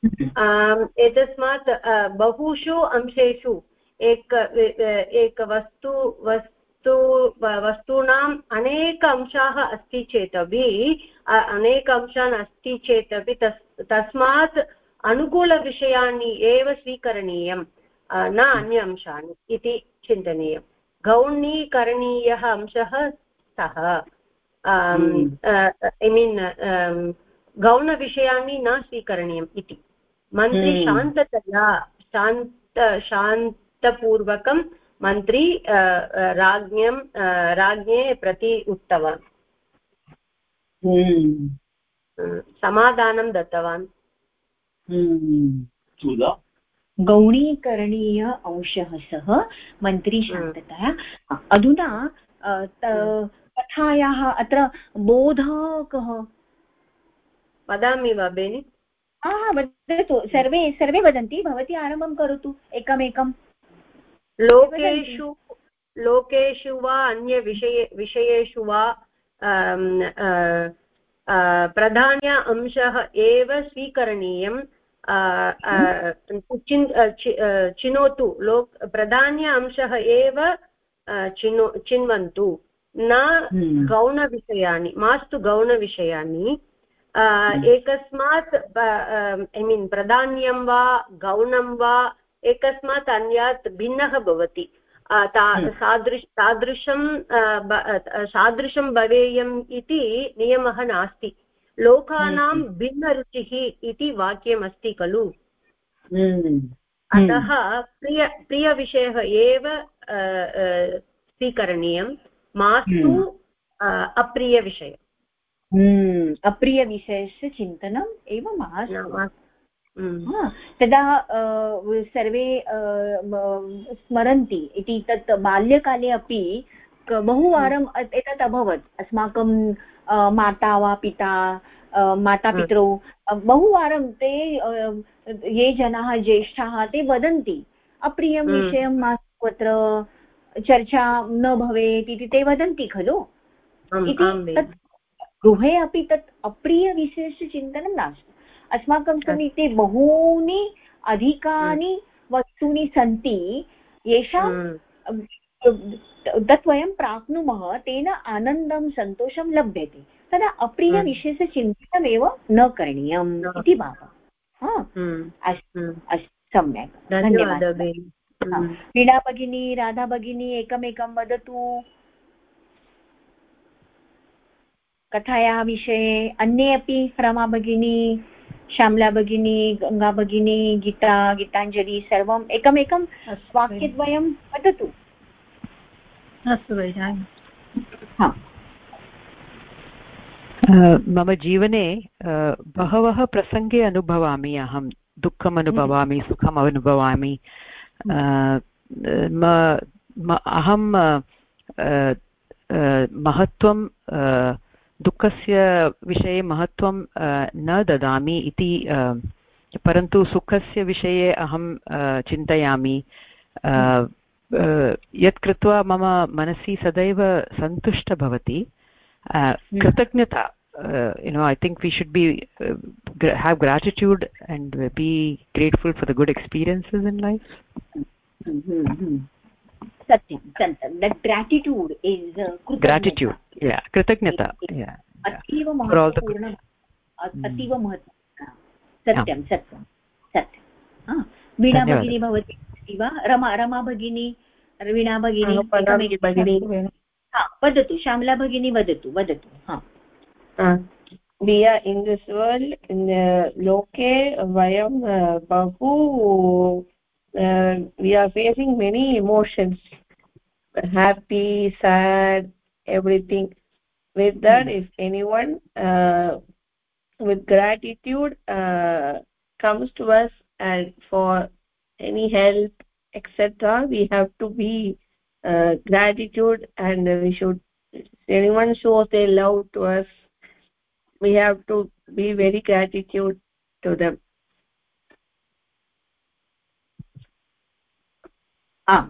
एतस्मात् बहुषु अंशेषु एक एकवस्तु वस्तु वस्तूनाम् अनेक अंशाः अस्ति चेदपि अनेक अंशान् अस्ति चेदपि तस् तस्मात् अनुकूलविषयाणि एव स्वीकरणीयं न अन्य अंशानि इति चिन्तनीयम्। गौणीकरणीयः अंशः सः। ऐ मीन् गौणविषयाणि न स्वीकरणीयम् इति। मन्त्री हम्म। शान्ततया शान्त शान्तपूर्वकं मन्त्री राज्ञं राज्ञे प्रति उक्तवान्। हम्म। समाधानं दत्तवान्। हम्म। गौणीकरणीय अंशः सः मन्त्री शान्ततया। अधुना कथायाः अत्र बोधः कः वदामि वा बेनि? हा वदतु. सर्वे सर्वे वदन्ति भवती आरम्भं करोतु. एकमेकं. लोकेषु लोकेषु वा अन्यविषये विषयेषु वा प्रधान्य अंशः एव स्वीकरणीयं. चिन् चिनोतु. लोक् प्रधान्य अंशः एव चिनो चिन्वन्तु. न हम्म। गौणविषयानि मास्तु गौणविषयानि एकस्मात् ऐ मीन् प्राधान्यं वा गौणं वा एकस्मात् अन्यात् भिन्नः भवति. हम्म। सादृश तादृशं सादृशं भवेयम् इति नियमः नास्ति. लोकानां हम्म। भिन्नरुचिः इति वाक्यमस्ति खलु. अतः प्रिय प्रियविषयः एव स्वीकरणीयं. मास्तु अप्रियविषय हम्म, अप्रियविषयस्य चिन्तनम् एव मास्तु हम्म। तदा सर्वे स्मरन्ति। इति तत् बाल्यकाले अपि बहुवारम् एतत् अभवत्। अस्माकं माता वा पिता मातापितरौ बहुवारं ते ये जनाः ज्येष्ठाः ते वदन्ति अप्रियं हम्म। विषयं मास्तु अत्र चर्चा न भवेत् इति ते वदन्ति खलु? इति तत् गृहे अपि तत् अप्रियविषयस्य चिन्तनं नास्ति। अस्माकं समीपे बहूनि अधिकानि वस्तूनि सन्ति। येषां तत् वयं प्राप्नुमः तेन आनन्दं सन्तोषं लभ्यते। तदा अप्रियविषयस्य चिन्तनमेव न करणीयम् इति भावः। अस्तु अस्तु सम्यक्। धन्यवादः वीणा भगिनी राधा भगिनी एकमेकं वदतु। कथायाः विषये अन्ये अपि रमा भगिनी श्यामला भगिनी गङ्गा भगिनी गीता गीताञ्जलि सर्वम् एकमेकं वाक्यद्वयं वदतु अस्तु मम जीवने बहवः प्रसङ्गे अनुभवामि अहं। दुःखम् अनुभवामि सुखम् अनुभवामि। अहं महत्त्वं दुःखस्य विषये महत्त्वं न ददामि इति परन्तु सुखस्य विषये अहं चिन्तयामि यत् कृत्वा मम मनसि सदैव सन्तुष्ट भवति कृतज्ञता you know i think we should be uh, have gratitude and be grateful for the good experiences in life mm -hmm. Satyam satyam that gratitude is uh, gratitude yeah कृतज्ञता yeah अतीव महत्वपूर्ण अतीव महत्वपूर्ण सत्यं सत्यं सत्यं वीणा भगिनी भवती अस्ति वा रमा रमा भगिनी वीणा भगिनी वदतु श्यामला भगिनी वदतु वदतु we are in this world in the loke vayam bahu uh, we are facing many emotions happy sad everything with that mm. if anyone uh, with gratitude uh, comes to us and for any help etc we have to be uh, gratitude and we should anyone shows their love to us we have to be very gratitude to them आम्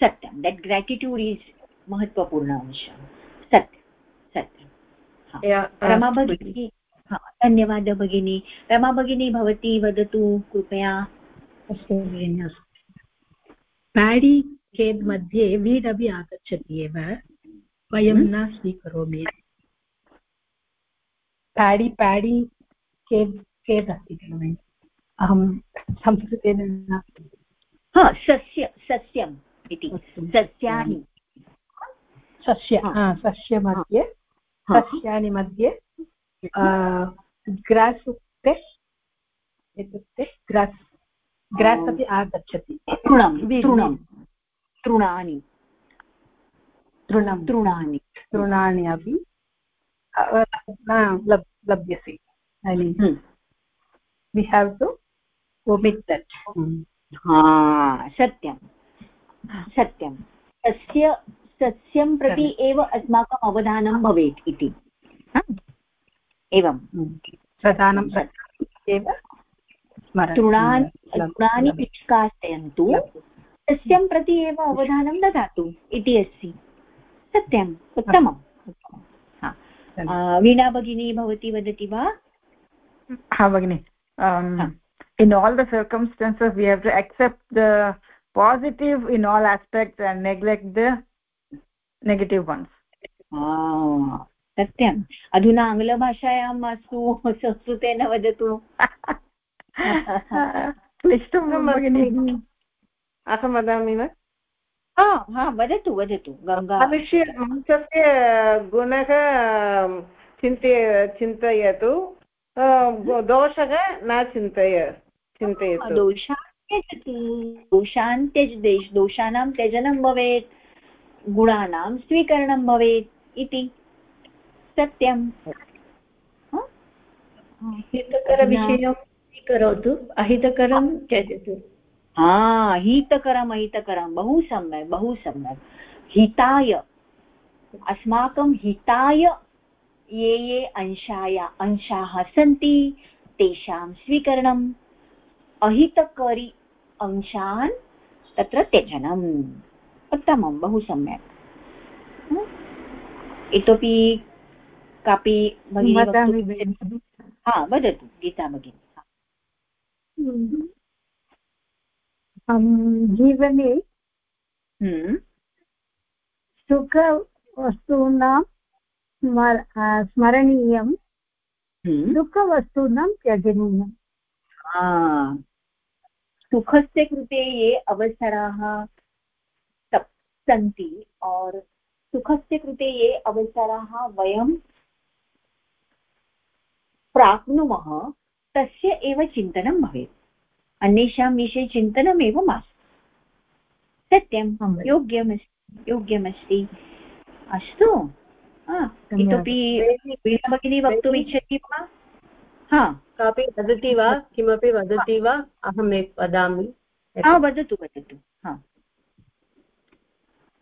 सत्यं that ग्राटिट्यूड् is महत्त्वपूर्ण अंशः. सत्यं सत्यं. रमा भगिनी धन्यवादः भगिनी. रमा भगिनी भवती वदतु कृपया. अस्तु भगिनि. अस्तु पेडि खेद् मध्ये वीड् अपि आगच्छति एव. वयं हम्म। न स्वीकरोमि. पेडि पेडि खेद् खेद् अस्ति खलु अहं संस्कृतेन हा सस्य सस्यम् इति। सस्यानि। सस्य सस्यमध्ये सस्यानि मध्ये ग्रास् उक्ते इत्युक्ते ग्रास् ग्रास् अपि आगच्छति। तृणं तृणानि तृणं तृणानि। तृणानि। अपि लभ्यते I mean we have to omit that सत्यं सत्यं। सस्य सस्यं प्रति एव अस्माकम् अवधानं भवेत् इति। एवं। प्रधानं एव तृणानि तृणानि निष्कासयन्तु सस्यं प्रति एव अवधानं ददातु इति अस्ति। सत्यम्। उत्तमम् वीणा भगिनी भवती वदति वा? हा भगिनि। in all the circumstances we have to accept the positive in all aspects and neglect the negative ones सत्यम् अधुना आङ्ग्लभाषायां मास्तु संस्कृतेन वदतु क्लिष्टं भगिनि अहं वदामि वा हा वदतु वदतु गङ्गा मनुष्य मनुष्यस्य गुणः चिन्तय चिन्तयतु दोषः न चिन्तय चिन्तयतु। दोषान् त्यज दोषानां त्यजनं भवेत्, गुणानां स्वीकरणं भवेत् इति। सत्यम्। हितकरविषयं स्वीकरोतु, अहितकरं त्यजतु। हा हितकरम् अहितकरं। बहु सम्यक् बहु सम्यक्। हिताय। अस्माकं हिताय ये ये अंशाय, अंशाः सन्ति, तेषां स्वीकरणम्। अहितकरि अंशान् तत्र त्यजनम्। उत्तमं बहु सम्यक्। इतोपि कापि हा वदतु गीता भगिनी। जीवने हम्म। सुखवस्तूनां स्मरणीयं हम्म। दुःखवस्तूनां त्यजनीयम्। सुखस्य कृते ये अवसराः सन्ति और सुखस्य कृते ये अवसराः वयं प्राप्नुमः तस्य एव चिन्तनं भवेत्। अन्येषां विषये चिन्तनमेव मास्तु। सत्यं योग्यमस्ति योग्यमस्ति। अस्तु। इतोपि भगिनी वक्तुम् इच्छति वा? हा। कापि वदति वा? किमपि वदति वा? अहम् वदामि। हा वदतु वदतु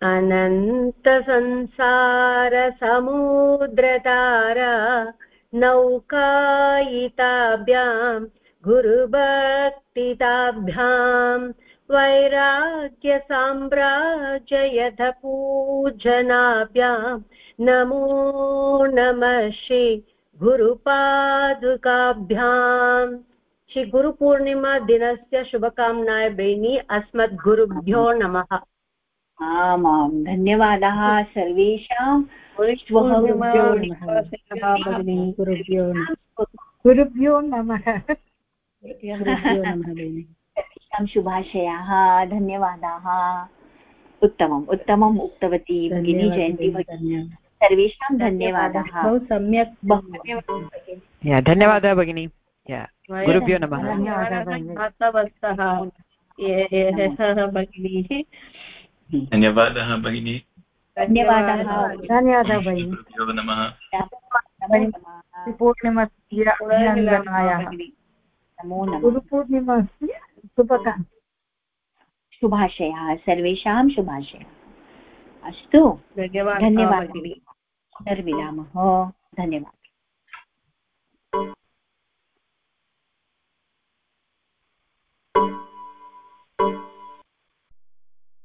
अनन्तसंसारसमुद्रतारा नौकायिताभ्याम् गुरुभक्तिताभ्यां वैराग्यसाम्राज्ययथपूजनाभ्यां नमो नमः श्री गुरुपादुकाभ्याम् श्री गुरुपूर्णिमा दिनस्य शुभकामनाय बेनि अस्मद्गुरुभ्यो नमः। आमां धन्यवादाः सर्वेषां। गुरुभ्यो नमः। सर्वेषां शुभाशयाः धन्यवादाः। उत्तमम् उत्तमम् उक्तवती भगिनी जयन्ती भगिनी सर्वेषां धन्यवादाः। बहु सम्यक्। धन्यवादः भगिनी। गुरुभ्यो नमः। धन्यवादः भगिनी। धन्यवादः धन्यवादः। भगिनी। नमः। शुभाशयाः। सर्वेषां शुभाशयाः। अस्तु। धन्यवादः धन्यवादः धन्यवादः।